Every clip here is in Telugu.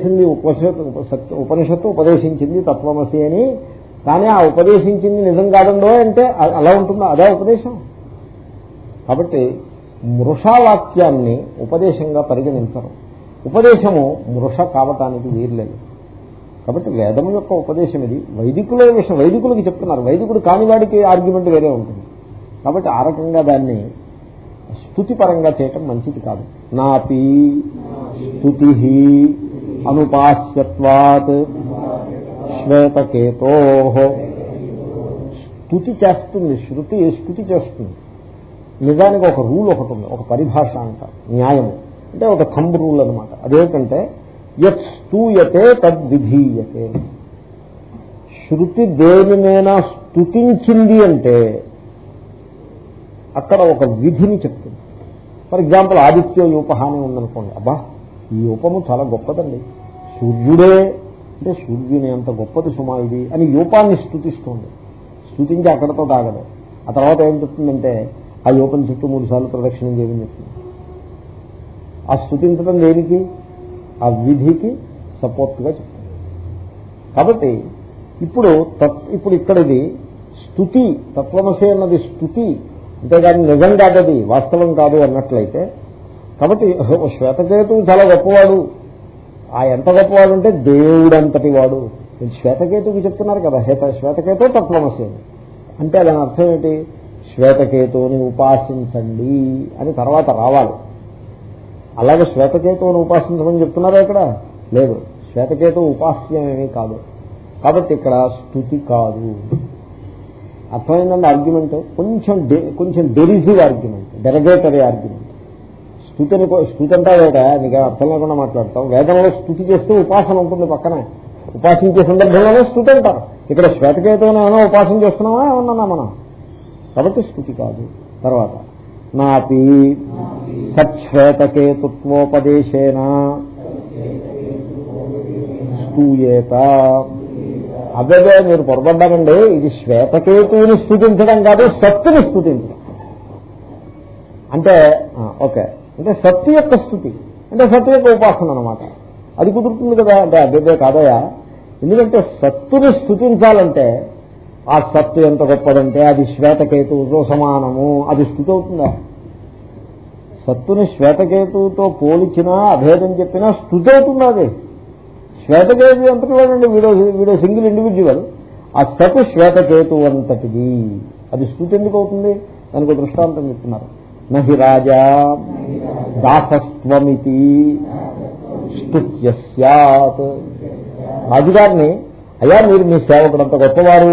ఉపనిషత్తు ఉపనిషత్తు ఉపదేశించింది తత్వమసి అని. కానీ ఆ ఉపదేశించింది నిజం కాదండో అంటే అలా ఉంటుందా? అదే ఉపదేశం. కాబట్టి మృషావాక్యాన్ని ఉపదేశంగా పరిగణించరు. ఉపదేశము మృష కావటానికి వీర్లేదు కాబట్టి వేదం యొక్క ఉపదేశం ఇది. వైదికుల విషయం వైదికులకి చెప్తున్నారు. వైదికుడు కానివాడికి ఆర్గ్యుమెంట్ వేరే ఉంటుంది. కాబట్టి ఆ రకంగా దాన్ని స్థుతిపరంగా చేయటం మంచిది కాదు. నాపి స్థుతి అనుపాస్యత్వాత్ శ్వేతకేతో. స్థుతి చేస్తుంది శృతి స్థుతి చేస్తుంది. నిజానికి ఒక రూల్ ఒకటి ఉంది ఒక పరిభాష అంట న్యాయము. అంటే ఒక థంబ్ రూల్ అనమాట అదేంటంటే యత్ స్తూయతే తద్విధీయతే శృతి దేనినైనా స్థుతించింది అంటే అక్కడ ఒక విధిని చెప్తుంది. ఫర్ ఎగ్జాంపుల్ ఆదిత్య యూపహాని ఉందనుకోండి అబ్బా ఈ యూపము చాలా గొప్పదండి. సూర్యుడే అంటే సూర్యుని అంత గొప్పది సుమా ఇది అని యూపాన్ని స్థుతిస్తుంది. స్థుతించి అక్కడతో తాగదు. ఆ తర్వాత ఏం చెప్తుందంటే ఆ యూపం చుట్టూ మూడు సార్లు ప్రదక్షిణం చేయమని చెప్తుంది. ఆ స్థుతించడం దేనికి? ఆ విధికి సపోర్ట్గా చెప్తుంది. కాబట్టి ఇప్పుడు ఇప్పుడు ఇక్కడ ఇది స్థుతి తత్వమసే అన్నది స్థుతి అంతేగాని నిజం కాదది వాస్తవం కాదు అన్నట్లయితే కాబట్టి శ్వేతకేతువు చాలా గొప్పవాడు. ఆ ఎంత గొప్పవాడు అంటే దేవుడంతటి వాడు. శ్వేతకేతువుకి చెప్తున్నారు కదా హేత శ్వేతకేతు తత్వమసి అంటే దాని అర్థం ఏంటి? శ్వేతకేతువుని ఉపాసించండి అని తర్వాత రావాలి. అలాగే శ్వేతకేతువుని ఉపాసించమని చెప్తున్నారా ఇక్కడ? లేదు. శ్వేతకేతు ఉపాస్యమేమీ కాదు. కాబట్టి ఇక్కడ స్థుతి కాదు. అర్థమైందండి ఆర్గ్యుమెంట్ కొంచెం కొంచెం డెరిజివ్ ఆర్గ్యుమెంట్ డెరగేటరీ ఆర్గ్యుమెంట్ స్థుతిని స్థుతి అంటావేట నీకు అర్థం లేకుండా మాట్లాడతాం వేదంలో స్థుతి చేస్తే ఉపాసన ఉంటుంది పక్కనే. ఉపాసించే సందర్భంలోనే స్థుతి అంటారు. ఇక్కడ శ్వేతకేతం ఏమైనా ఉపాసన చేస్తున్నామా ఏమన్నా మనం? కాబట్టి స్థుతి కాదు. తర్వాత నాపి సచ్శ్వేతకేతుత్వోపదేశేన స్తూయేత అదే మీరు పొరపడ్డారండి. ఇది శ్వేతకేతువుని స్థుతించడం కాదు సత్తుని స్థుతించడం. అంటే ఓకే. అంటే సత్తు యొక్క స్థుతి. అంటే సత్తు యొక్క ఉపాసన అనమాట అది కుదురుతుంది కదా. అంటే అదే కాదయా ఎందుకంటే సత్తుని స్థుతించాలంటే ఆ సత్తు ఎంత గొప్పదంటే అది శ్వేతకేతువుతో సమానము. అది స్థుతి అవుతుందా సత్తుని శ్వేతకేతువుతో పోల్చినా అభేదం చెప్పినా స్థుతి అవుతుందా అది? శ్వేతకేతు ఎంతటివాడండి వీడో వీడో సింగిల్ ఇండివిజువల్ ఆ సత్తు శ్వేతకేతు అంతటిది. అది స్థుతి ఎందుకు అవుతుంది? దానికి దృష్టాంతం చెప్తున్నారు. నహి రాజా దాసస్వమితి స్తుత్య సత్ రాజుగారిని అయ్యా మీరు మీ సేవకుడు అంత గొప్పవారు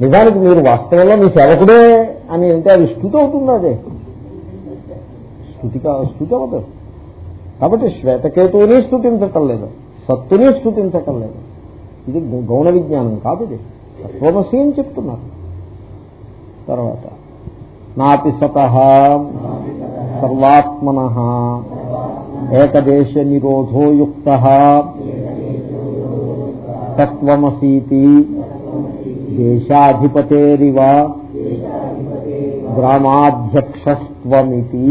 నిజానికి మీరు వాస్తవంలో మీ సేవకుడే అని అంటే అది స్థుతి అవుతుంది అదే. స్థుతి స్థుతి అవుతుంది కాబట్టి శ్వేతకేతువుని స్థుతించటం లేదు సత్తుని స్థుతించటం లేదు. ఇది గౌణ విజ్ఞానం కాదు ఇది. తత్వమసి అని చెప్తున్నారు. తర్వాత నాపి సత సర్వాత్మన ఏకదేశ నిరోధోయుక్త తత్వమసీతి దేశాధిపతేరివ గ్రామాధ్యక్షస్త్వమితి.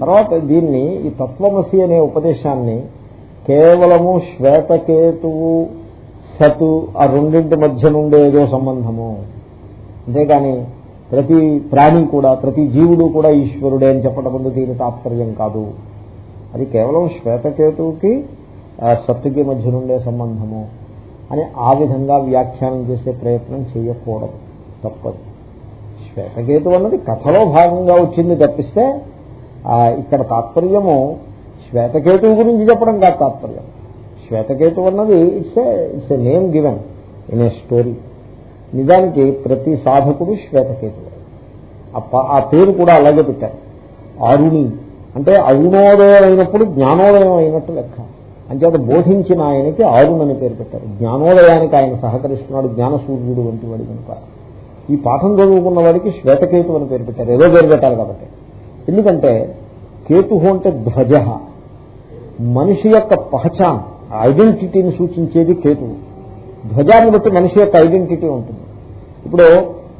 తర్వాత దీన్ని ఈ తత్వమసి అనే ఉపదేశాన్ని కేవలము శ్వేతకేతువు సతు ఆ రెండింటి మధ్య నుండే ఏదో సంబంధము. అంతేగాని ప్రతి ప్రాణి కూడా ప్రతి జీవుడు కూడా ఈశ్వరుడే అని చెప్పడం ముందు దీని తాత్పర్యం కాదు. అది కేవలం శ్వేతకేతువుకి సత్తుకి మధ్య నుండే సంబంధము అని ఆ విధంగా వ్యాఖ్యానం చేసే ప్రయత్నం చేయకూడదు. తప్పదు. శ్వేతకేతు అన్నది కథలో భాగంగా వచ్చింది తప్పిస్తే ఇక్కడ తాత్పర్యము శ్వేతకేతువు గురించి చెప్పడం కాదు తాత్పర్యం. శ్వేతకేతు అన్నది it's it's a name given in a story. నిజానికి ప్రతి సాధకుడు శ్వేతకేతుడు. ఆ పేరు కూడా అలాగే పెట్టారు. ఆరుణి. అంటే అరుణోదయం అయినప్పుడు జ్ఞానోదయం అయినట్టు లెక్క. అంచేత బోధించిన ఆయనకి ఆరుణని పేరు పెట్టారు. జ్ఞానోదయానికి ఆయన సహకరిస్తున్నాడు జ్ఞానసూర్యుడు వంటి వాడి కనుక. ఈ పాఠం చదువుకున్న వాడికి శ్వేతకేతు అని పేరు పెట్టారు. ఏదో పేరు పెట్టారు కాబట్టి. ఎందుకంటే కేతు అంటే ధ్వజ. మనిషి యొక్క పహచాన్ ఐడెంటిటీని సూచించేది కేతువు. ధ్వజాన్ని బట్టి మనిషి యొక్క ఐడెంటిటీ ఉంటుంది. ఇప్పుడు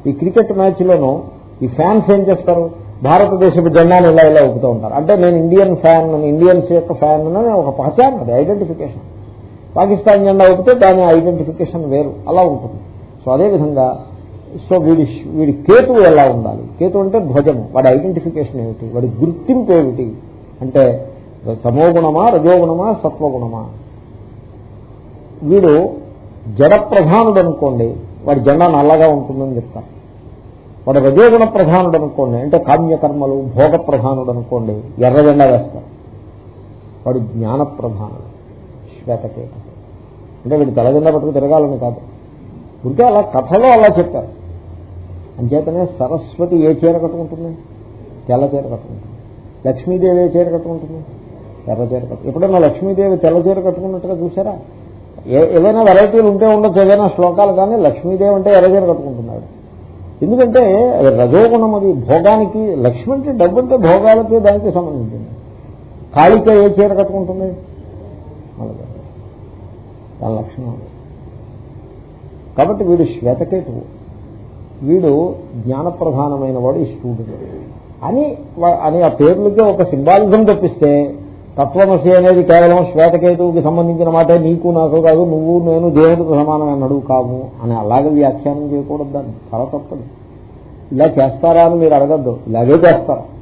ఈ క్రికెట్ మ్యాచ్లోనూ ఈ ఫ్యాన్స్ ఏం చేస్తారు? భారతదేశపు జెండాను ఇలా ఇలా ఊపుతూ ఉంటారు. అంటే నేను ఇండియన్ ఫ్యాన్ ఇండియన్స్ యొక్క ఫ్యాన్ అని ఒక పహచాన్ అది ఐడెంటిఫికేషన్. పాకిస్తాన్ జెండా ఊపితే దాని ఐడెంటిఫికేషన్ వేరు అలా ఉంటుంది. సో అదేవిధంగా సో వీడి వీడి కేతు ఎలా ఉండాలి? కేతు అంటే ధ్వజము వాడి ఐడెంటిఫికేషన్ ఏమిటి? వాడి గుర్తింపు ఏమిటి? అంటే తమోగుణమా రజోగుణమా సత్వగుణమా? వీడు జడ ప్రధానుడు అనుకోండి వాడి జెండా నల్లగా ఉంటుందని చెప్తారు వాడు రజోగుణ ప్రధానుడు అనుకోండి అంటే కామ్యకర్మలు భోగ ప్రధానుడు అనుకోండి ఎర్ర జెండా వేస్తారు. వాడు జ్ఞాన ప్రధానుడు శ్వేతకేత. అంటే వీడు తెల్లజెండా పట్టుకు తిరగాలని కాదు. ఉంటే అలా కథలో అలా చెప్పారు. అంచేతనే సరస్వతి ఏ చీర కట్టుకుంటుంది? తెల్ల చీర కట్టుకుంటుంది. లక్ష్మీదేవి ఏ చీర కట్టుకుంటుంది? ఎర్ర చీర కట్టు ఎప్పుడన్నా లక్ష్మీదేవి తెల్ల చీర కట్టుకున్నట్టుగా చూసారా? ఏదైనా వెరైటీలు ఉంటే ఉండొచ్చు ఏదైనా శ్లోకాలు కానీ లక్ష్మీదేవి అంటే ఎర్ర చీర కట్టుకుంటున్నాడు. ఎందుకంటే రజోగుణం అది భోగానికి లక్ష్మి అంటే డబ్బు అంటే భోగాలకి దానికి సంబంధించింది. కాళిక ఏ చీర కట్టుకుంటుంది? దాని లక్షణం కాబట్టి వీడు శ్వేతకేతువు. వీడు జ్ఞానప్రధానమైన వాడు ఈ స్టూడెంట్ అని అని ఆ పేర్లకి ఒక సింబాలిజం తప్పిస్తే తత్వమసి అనేది కేవలం శ్వేతకేతువుకి సంబంధించిన మాట. నీకు నాకు కాదు నువ్వు నేను దేవుడికి సమానమైన అడుగు కాము అని అలాగే వ్యాఖ్యానం చేయకూడదు దాన్ని. చాలా తప్పదు. ఇలా చేస్తారా అని మీరు అడగద్దు. ఇలాగే చేస్తారు.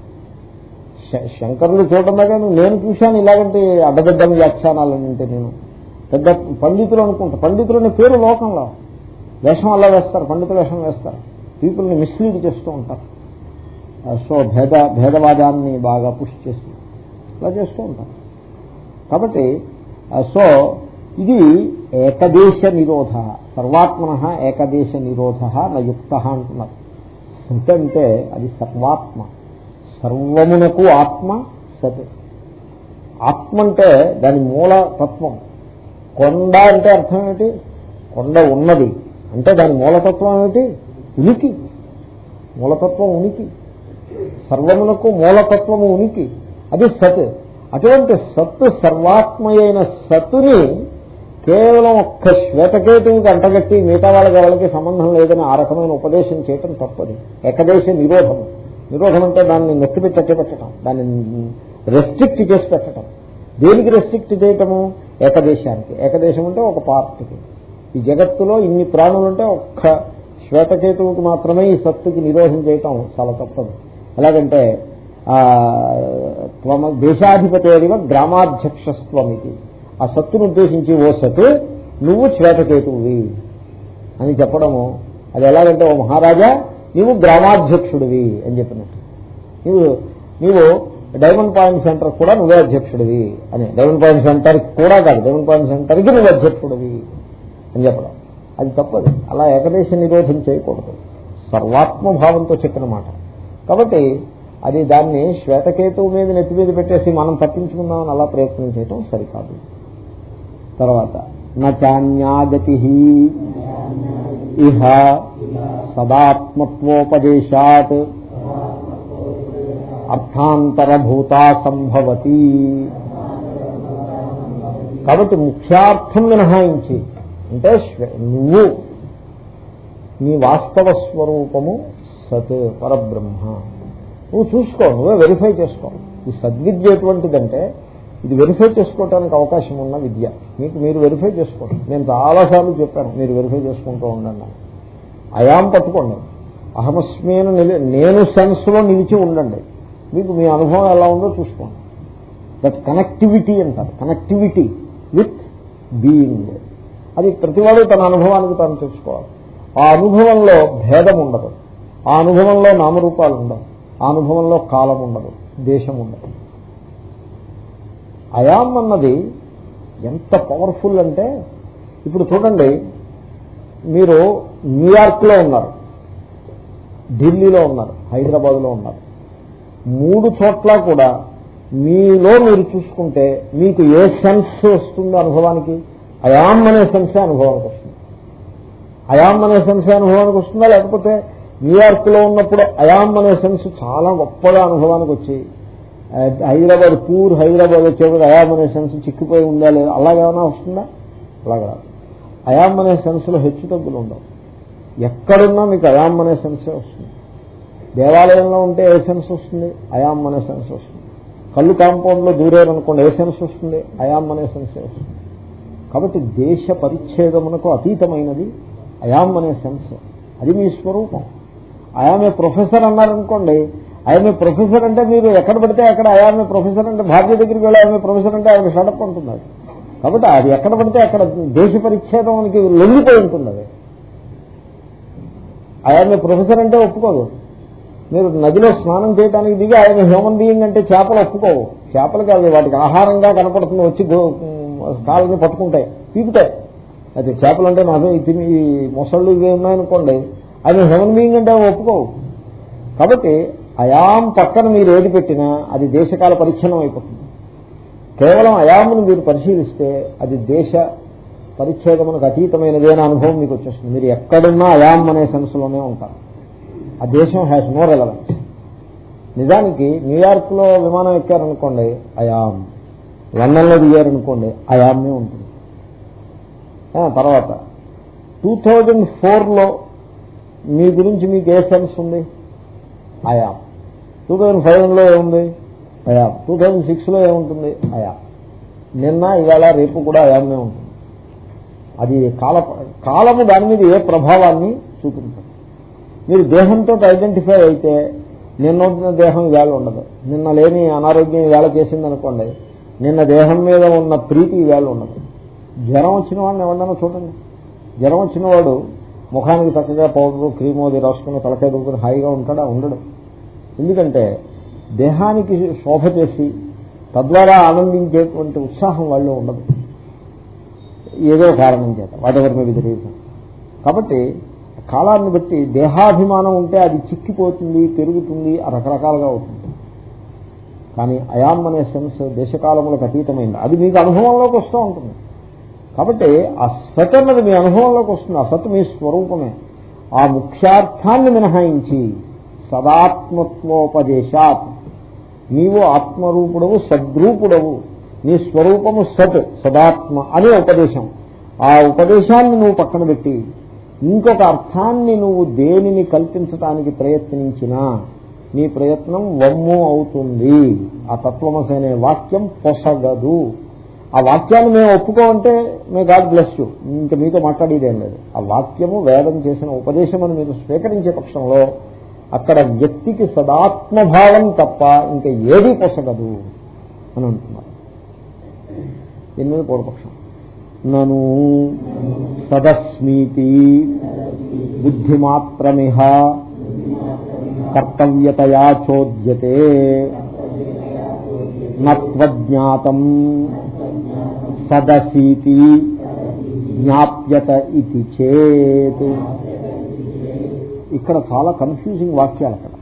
శంకరులు చూడటంలాగా నేను చూశాను ఇలాగంటే అడ్డబిడ్డని వ్యాఖ్యానాలంటే నేను. పెద్ద పండితులు అనుకుంటా. పండితులు పేరు లోకంలో. వేషం అలా వేస్తారు. పండిత వేషం వేస్తారు. పీపుల్ని మిస్లీడ్ చేస్తూ ఉంటారు. సో భేద భేదవాదాన్ని బాగా పుష్ చేస్తుంది ఇలా చేస్తూ ఉంటాం. కాబట్టి సో ఇది ఏకదేశ నిరోధ. సర్వాత్మన ఏకదేశ నిరోధ నయుక్త అంటున్నారు. అంటే అది సర్వాత్మ. సర్వమునకు ఆత్మ సత్. ఆత్మ అంటే దాని మూల తత్వం. కొండ అంటే అర్థం ఏమిటి? కొండ ఉన్నది. అంటే దాని మూలతత్వం ఏమిటి? ఉనికి. మూలతత్వం ఉనికి. సర్వమునకు మూలతత్వము ఉనికి. అది సత్. అటువంటి సత్తు సర్వాత్మయైన సత్తుని కేవలం ఒక్క శ్వేతకేతువుకి అంటగట్టి మిగతా వాళ్ళకి వాళ్ళకి సంబంధం లేదని ఆ రకమైన ఉపదేశం చేయటం తప్పది. ఏకదేశ నిరోధం నిరోధం అంటే దాన్ని నెత్తిపెట్టి పెట్టడం దాన్ని రెస్ట్రిక్ట్ చేసి పెట్టడం దేనికి రెస్ట్రిక్ట్ చేయటము? ఏకదేశానికి. ఏకదేశం అంటే ఒక పార్టీకి ఈ జగత్తులో ఇన్ని ప్రాణులుంటే ఒక్క శ్వేతకేతువుకి మాత్రమే ఈ సత్తుకి నిరోధం చేయటం చాలా తప్పదు. ఎలాగంటే దేశాధిపతి అదిగా ఇది ఆ సత్తును ఉద్దేశించి ఓ సత్తు నువ్వు శ్వేతకేతువి అని చెప్పడము. అది ఎలాగంటే ఓ మహారాజా నీవు గ్రామాధ్యక్షుడివి అని చెప్పినట్టు. నీవు నీవు డైమండ్ పాయింట్ సెంటర్ కూడా నువ్వే అధ్యక్షుడివి అని. డైమండ్ పాయింట్ సెంటర్ కూడా కాదు డైమండ్ పాయింట్ సెంటర్కి నువ్వు అధ్యక్షుడివి అని చెప్పడం. అది తప్పదు. అలా ఏకదేశ నిరోధం చేయకూడదు. సర్వాత్మభావంతో చెప్పిన మాట. కాబట్టి అది దాన్ని శ్వేతకేతువు మీద నెత్తి మీద పెట్టేసి మనం తప్పించుకుందామని అలా ప్రయత్నం చేయటం సరికాదు. తర్వాత నాన్యాగతి ఇహ సదాత్మత్వోపదేశాత్ అర్థాంతరభూతా సంభవతి కాబట్టి ముఖ్యార్థం మినహాయించి అంటే నువ్వు నీ వాస్తవ స్వరూపము సత్ పరబ్రహ్మ. నువ్వు చూసుకో నువ్వే వెరిఫై చేసుకో. ఈ సద్విద్య ఎటువంటిదంటే ఇది వెరిఫై చేసుకోవడానికి అవకాశం ఉన్న విద్య. మీకు మీరు వెరిఫై చేసుకోండి. నేను చాలాసార్లు చెప్పాను మీరు వెరిఫై చేసుకుంటూ ఉండండి అయాం పట్టుకోండి. అహమస్మీన నేను సెన్స్లో నిలిచి ఉండండి. మీకు మీ అనుభవం ఎలా ఉందో చూసుకోండి. దట్ కనెక్టివిటీ అంటారు. కనెక్టివిటీ విత్ బీయింగ్ అది ప్రతివాడు తన అనుభవానికి తాను తెలుసుకోవాలి. ఆ అనుభవంలో భేదం ఉండదు. ఆ అనుభవంలో నామరూపాలు ఉండవు. ఆ అనుభవంలో కాలం ఉండదు దేశం ఉండదు. అయాం అన్నది ఎంత పవర్ఫుల్ అంటే ఇప్పుడు చూడండి మీరు న్యూయార్క్లో ఉన్నారు ఢిల్లీలో ఉన్నారు హైదరాబాద్లో ఉన్నారు. మూడు చోట్ల కూడా మీలో మీరు చూసుకుంటే మీకు ఏ సెన్స్ వస్తుందో అనుభవానికి? అయాం అనే సెన్సే అనుభవానికి వస్తుంది. అయాం అనే సెన్సే అనుభవానికి వస్తుందా లేకపోతే న్యూయార్క్లో ఉన్నప్పుడు అయాం అనే సెన్స్ చాలా గొప్పగా అనుభవానికి వచ్చి హైదరాబాద్ పూర్ హైదరాబాద్ వచ్చేప్పుడు అయాం అనే సెన్స్ చిక్కిపోయి ఉందా లేదా అలాగేమైనా వస్తుందా? అలాగా. అయాం అనే సెన్స్లో హెచ్చు తగ్గులు ఉండవు. ఎక్కడున్నా మీకు అయాం అనే సెన్సే వస్తుంది. దేవాలయంలో ఉంటే ఏ సెన్స్ వస్తుంది? అయాం అనే సెన్స్ వస్తుంది. కళ్ళు కాంపౌండ్లో దూరేరనుకోండి ఏ సెన్స్ వస్తుంది? అయాం అనే సెన్సే వస్తుంది. కాబట్టి దేశ పరిచ్ఛేదమునకు అతీతమైనది అయాం అనే సెన్స్ అది మీ స్వరూపం. అయామే ప్రొఫెసర్ అన్నారనుకోండి ఆయమే ప్రొఫెసర్ అంటే మీరు ఎక్కడ పడితే అక్కడ అయామే ప్రొఫెసర్ అంటే భార్య దగ్గరికి వెళ్ళి ఆమె ప్రొఫెసర్ అంటే ఆయన షడప్ ఉంటున్నారు కాబట్టి అది ఎక్కడ పడితే అక్కడ దేశ పరిచ్ఛేదానికి లొంగిపోయి ఉంటుంది అది ఆయన ప్రొఫెసర్ అంటే ఒప్పుకోదు. మీరు నదిలో స్నానం చేయడానికి దిగి ఆయన హ్యూమన్ బీయింగ్ అంటే చేపలు ఒప్పుకోవు చేపలు కాదు వాటికి ఆహారంగా కనపడుతుంది వచ్చి కాళ్ళని పట్టుకుంటాయి పీకుతాయి. అయితే చేపలు అంటే నాకు తిని ఈ మొసళ్ళు ఇవి ఉన్నాయనుకోండి అది హ్యూమన్ బీయింగ్ అంటే ఒప్పుకోవు. కాబట్టి అయాం పక్కన మీరు ఏది పెట్టినా అది దేశకాల పరిచ్ఛిన్నం అయిపోతుంది. కేవలం అయామును మీరు పరిశీలిస్తే అది దేశ పరిచ్ఛేదమునకు అతీతమైనదే అనే అనుభవం మీకు వచ్చేస్తుంది. మీరు ఎక్కడున్నా అయాం అనే సెన్స్లోనే ఉంటారు. ఆ దేశం హ్యాస్ నో రెలవెన్స్ నిజానికి న్యూయార్క్లో విమానం ఎక్కారనుకోండి అయాం. లండన్లో దిగారనుకోండి అయామే ఉంటుంది. తర్వాత టూ థౌజండ్ ఫోర్లో మీ గురించి మీకు ఏ సెన్స్ ఉంది? ఆయా టూ థౌజండ్ ఫైవ్లో ఏముంది? అయా టూ థౌజండ్ సిక్స్లో ఏముంటుంది? అయా నిన్న ఇవాళ రేపు కూడా అయామే ఉంటుంది. అది కాల కాలము దాని మీద ఏ ప్రభావాన్ని చూపించదు. మీరు దేహంతో ఐడెంటిఫై అయితే నిన్న ఉన్న దేహం ఇవాళ ఉండదు. నిన్న లేని అనారోగ్యం ఇవాళ చేసిందనుకోండి నిన్న దేహం మీద ఉన్న ప్రీతి ఇవాళ ఉండదు. జ్వరం వచ్చిన వాడిని ఎవరినైనా చూడండి. జ్వరం వచ్చిన వాడు ముఖానికి చక్కగా పౌడర్ క్రీమ్ అది రాసుకుని తలకాయ దొరుకుని హాయిగా ఉంటాడా? ఉండడు. ఎందుకంటే దేహానికి శోభ చేసి తద్వారా ఆనందించేటువంటి ఉత్సాహం వాళ్ళు ఉండదు. ఏదో కారణం చేత వాటెవర్ మీద రీజన్ కాబట్టి కాలాన్ని బట్టి దేహాభిమానం ఉంటే అది చిక్కిపోతుంది పెరుగుతుంది రకరకాలుగా అవుతుంది. కానీ అయాం అనే సెన్స్ దేశకాలములకు అతీతమైంది. అది మీకు అనుభవంలోకి వస్తూ ఉంటుంది. కాబట్టి ఆ సత్ అన్నది మీ అనుభవంలోకి వస్తుంది. ఆ సత్ మీ స్వరూపమే. ఆ ముఖ్యార్థాన్ని మినహాయించి సదాత్మత్వోపదేశాత్. నీవు ఆత్మరూపుడవు సద్రూపుడవు. నీ స్వరూపము సత్ సదాత్మ అనే ఉపదేశం. ఆ ఉపదేశాన్ని నువ్వు పక్కన పెట్టి ఇంకొక అర్థాన్ని నువ్వు దేనిని కల్పించటానికి ప్రయత్నించినా నీ ప్రయత్నం వమ్ము అవుతుంది. ఆ తత్వమసనే వాక్యం పొసగదు. ఆ వాక్యాన్ని మేము ఒప్పుకోమంటే మే గాడ్ బ్లెస్ యూ. ఇంకా మీతో మాట్లాడేదేం లేదు. ఆ వాక్యము వేదం చేసిన ఉపదేశం అని మీరు స్వీకరించే పక్షంలో అక్కడ వ్యక్తికి సదాత్మభావం తప్ప ఇంకా ఏదీ పొసగదు అని అంటున్నారు. దీని మీద పూర్వపక్షం. నను సదస్మీతి బుద్ధిమాత్రమిహ కర్తవ్యతయా చోద్యతే నత్వజ్ఞాతం సదసీతి జ్ఞాప్యత ఇది చేత్ ఇక్కడ చాలా కన్ఫ్యూజింగ్ వాక్యాలు అక్కడ.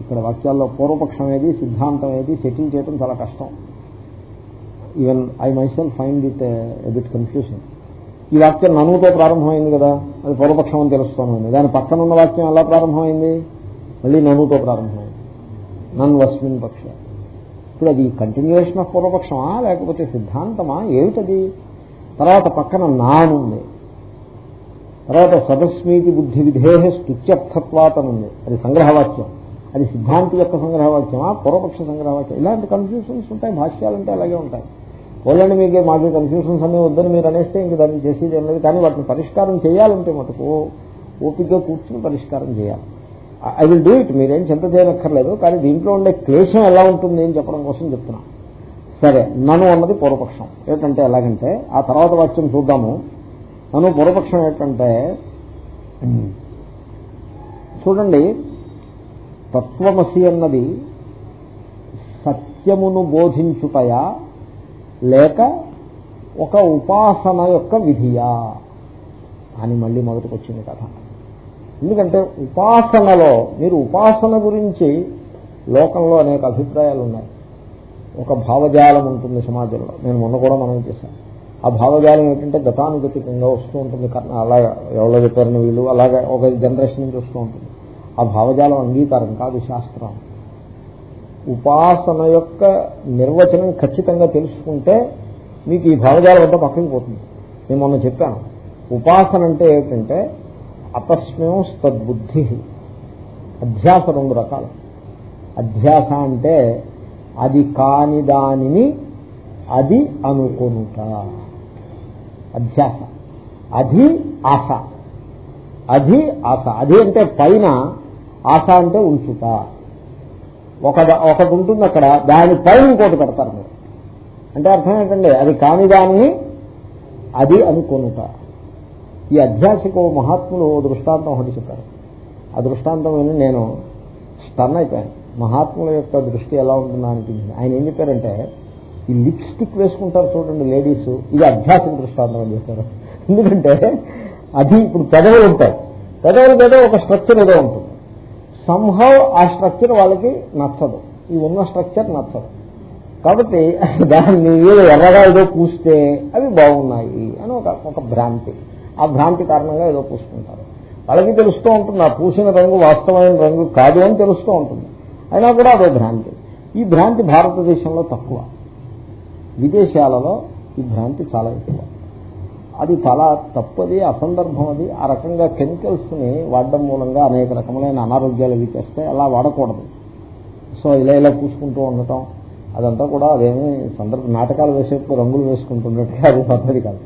ఇక్కడ వాక్యాల్లో పూర్వపక్షం ఏది సిద్ధాంతం ఏది సెటిల్ చేయడం చాలా కష్టం. Even I myself find it bit confusion ఈ వాక్యం ననుతో ప్రారంభమైంది కదా అది పూర్వపక్షం అని తెలుస్తోంది దాని పక్కన ఉన్న వాక్యం ఎలా ప్రారంభమైంది? మళ్ళీ ననుతో ప్రారంభమైంది. నన్ వస్మిన్ పక్ష. ఇప్పుడు అది కంటిన్యూషన్ ఆఫ్ పూర్వపక్షమా లేకపోతే సిద్ధాంతమా? ఏమిటది? తర్వాత పక్కన నానుంది. తర్వాత సదస్మీతి బుద్ధి విధేహ స్తుత్యర్థత్వాతనుంది. అది సంగ్రహవాక్యం. అది సిద్ధాంతి యొక్క సంగ్రహవాక్యమా? పూర్వపక్ష సంగ్రహవాక్యం. ఇలాంటి కన్ఫ్యూషన్స్ ఉంటాయి భాష్యాలంటే అలాగే ఉంటాయి. పోలండి మీకు మాకు కన్ఫ్యూషన్స్ అన్నీ వద్దని మీరు అనేస్తే ఇంక దాన్ని చేసేది ఏం లేదు. కానీ వాటిని పరిష్కారం చేయాలంటే మటుకు ఓపిక కూర్చుని పరిష్కారం చేయాలి. ఐ విల్ డూ ఇట్ మీరేం చింత చేయనక్కర్లేదు కానీ దీంట్లో ఉండే క్లేశం ఎలా ఉంటుంది అని చెప్పడం కోసం చెప్తున్నా. సరే నన్ను అన్నది పూర్వపక్షం. ఏంటంటే ఎలాగంటే ఆ తర్వాత వాక్యం చూద్దాము. నన్ను పూర్వపక్షం ఏంటంటే చూడండి తత్వమసి అన్నది సత్యమును బోధించుటయా లేక ఒక ఉపాసన యొక్క విధియా అని మళ్ళీ మొదటికి వచ్చింది కథ. ఎందుకంటే ఉపాసనలో మీరు ఉపాసన గురించి లోకంలో అనేక అభిప్రాయాలు ఉన్నాయి ఒక భావజాలం ఉంటుంది సమాజంలో. నేను మొన్న కూడా మనం చేశాను. ఆ భావజాలం ఏంటంటే గతానుగతికంగా వస్తూ ఉంటుంది. అలాగా ఎవరో చెప్పారని వీళ్ళు అలాగే ఒక జనరేషన్ నుంచి వస్తూ ఉంటుంది. ఆ భావజాలం అంగీకారం కాదు శాస్త్రం. ఉపాసన యొక్క నిర్వచనం ఖచ్చితంగా తెలుసుకుంటే మీకు ఈ భావజాలం అంతా పక్కకి పోతుంది. నేను మొన్న చెప్పాను. ఉపాసన అంటే ఏంటంటే అతస్మ్యం తద్బుద్ధి అధ్యాస రెండు రకాలు. అధ్యాస అంటే అది కాని దానిని అది అనుకొనుట అధ్యాస. అది ఆశ. అది ఆశ. అది అంటే పైన ఆశ అంటే ఉంచుట. ఒక ఒకటి ఉంటుంది అక్కడ దాని పైన ఇంకోటి పెడతారు మీరు. అంటే అర్థం ఏంటండి? అది కాని దానిని అది అనుకొనుట. ఈ అధ్యాసిక మహాత్ములు దృష్టాంతం ఒకటి చెప్పారు. ఆ దృష్టాంతం విని నేను స్టన్ అయిపోయాను. మహాత్ముల యొక్క దృష్టి ఎలా ఉంటుందా అనిపించింది. ఆయన ఏం చెప్పారంటే ఈ లిప్స్టిక్ వేసుకుంటారు చూడండి లేడీస్ ఇది అధ్యాసిక దృష్టాంతం అని చెప్పారు. ఎందుకంటే అది ఇప్పుడు పెదవులు ఉంటాయి. పెదవులు ఏదో ఒక స్ట్రక్చర్ ఏదో ఉంటుంది. సంహవ్ ఆ స్ట్రక్చర్ వాళ్ళకి నచ్చదు. ఈ ఉన్న స్ట్రక్చర్ నచ్చదు. కాబట్టి దాన్ని ఏదో ఎర్రగా ఏదో పూస్తే అవి బాగున్నాయి అని ఒక ఒక భ్రాంతి. ఆ భ్రాంతి కారణంగా ఏదో పూసుకుంటారు. వాళ్ళకి తెలుస్తూ ఉంటుంది ఆ పూసిన రంగు వాస్తవమైన రంగు కాదు అని తెలుస్తూ ఉంటుంది. అయినా కూడా అదో భ్రాంతి. ఈ భ్రాంతి భారతదేశంలో తక్కువ. విదేశాలలో ఈ భ్రాంతి చాలా ఎక్కువ. అది చాలా తప్పది అసందర్భం అది. ఆ రకంగా కెమికల్స్ని వాడడం మూలంగా అనేక రకములైన అనారోగ్యాలు అవి చేస్తాయి. అలా వాడకూడదు. సో ఇలా ఇలా పూసుకుంటూ ఉండటం అదంతా కూడా అదేమి సందర్భ నాటకాలు వేసేప్పుడు రంగులు వేసుకుంటున్నట్టుగా అది పద్ధతి కాదు.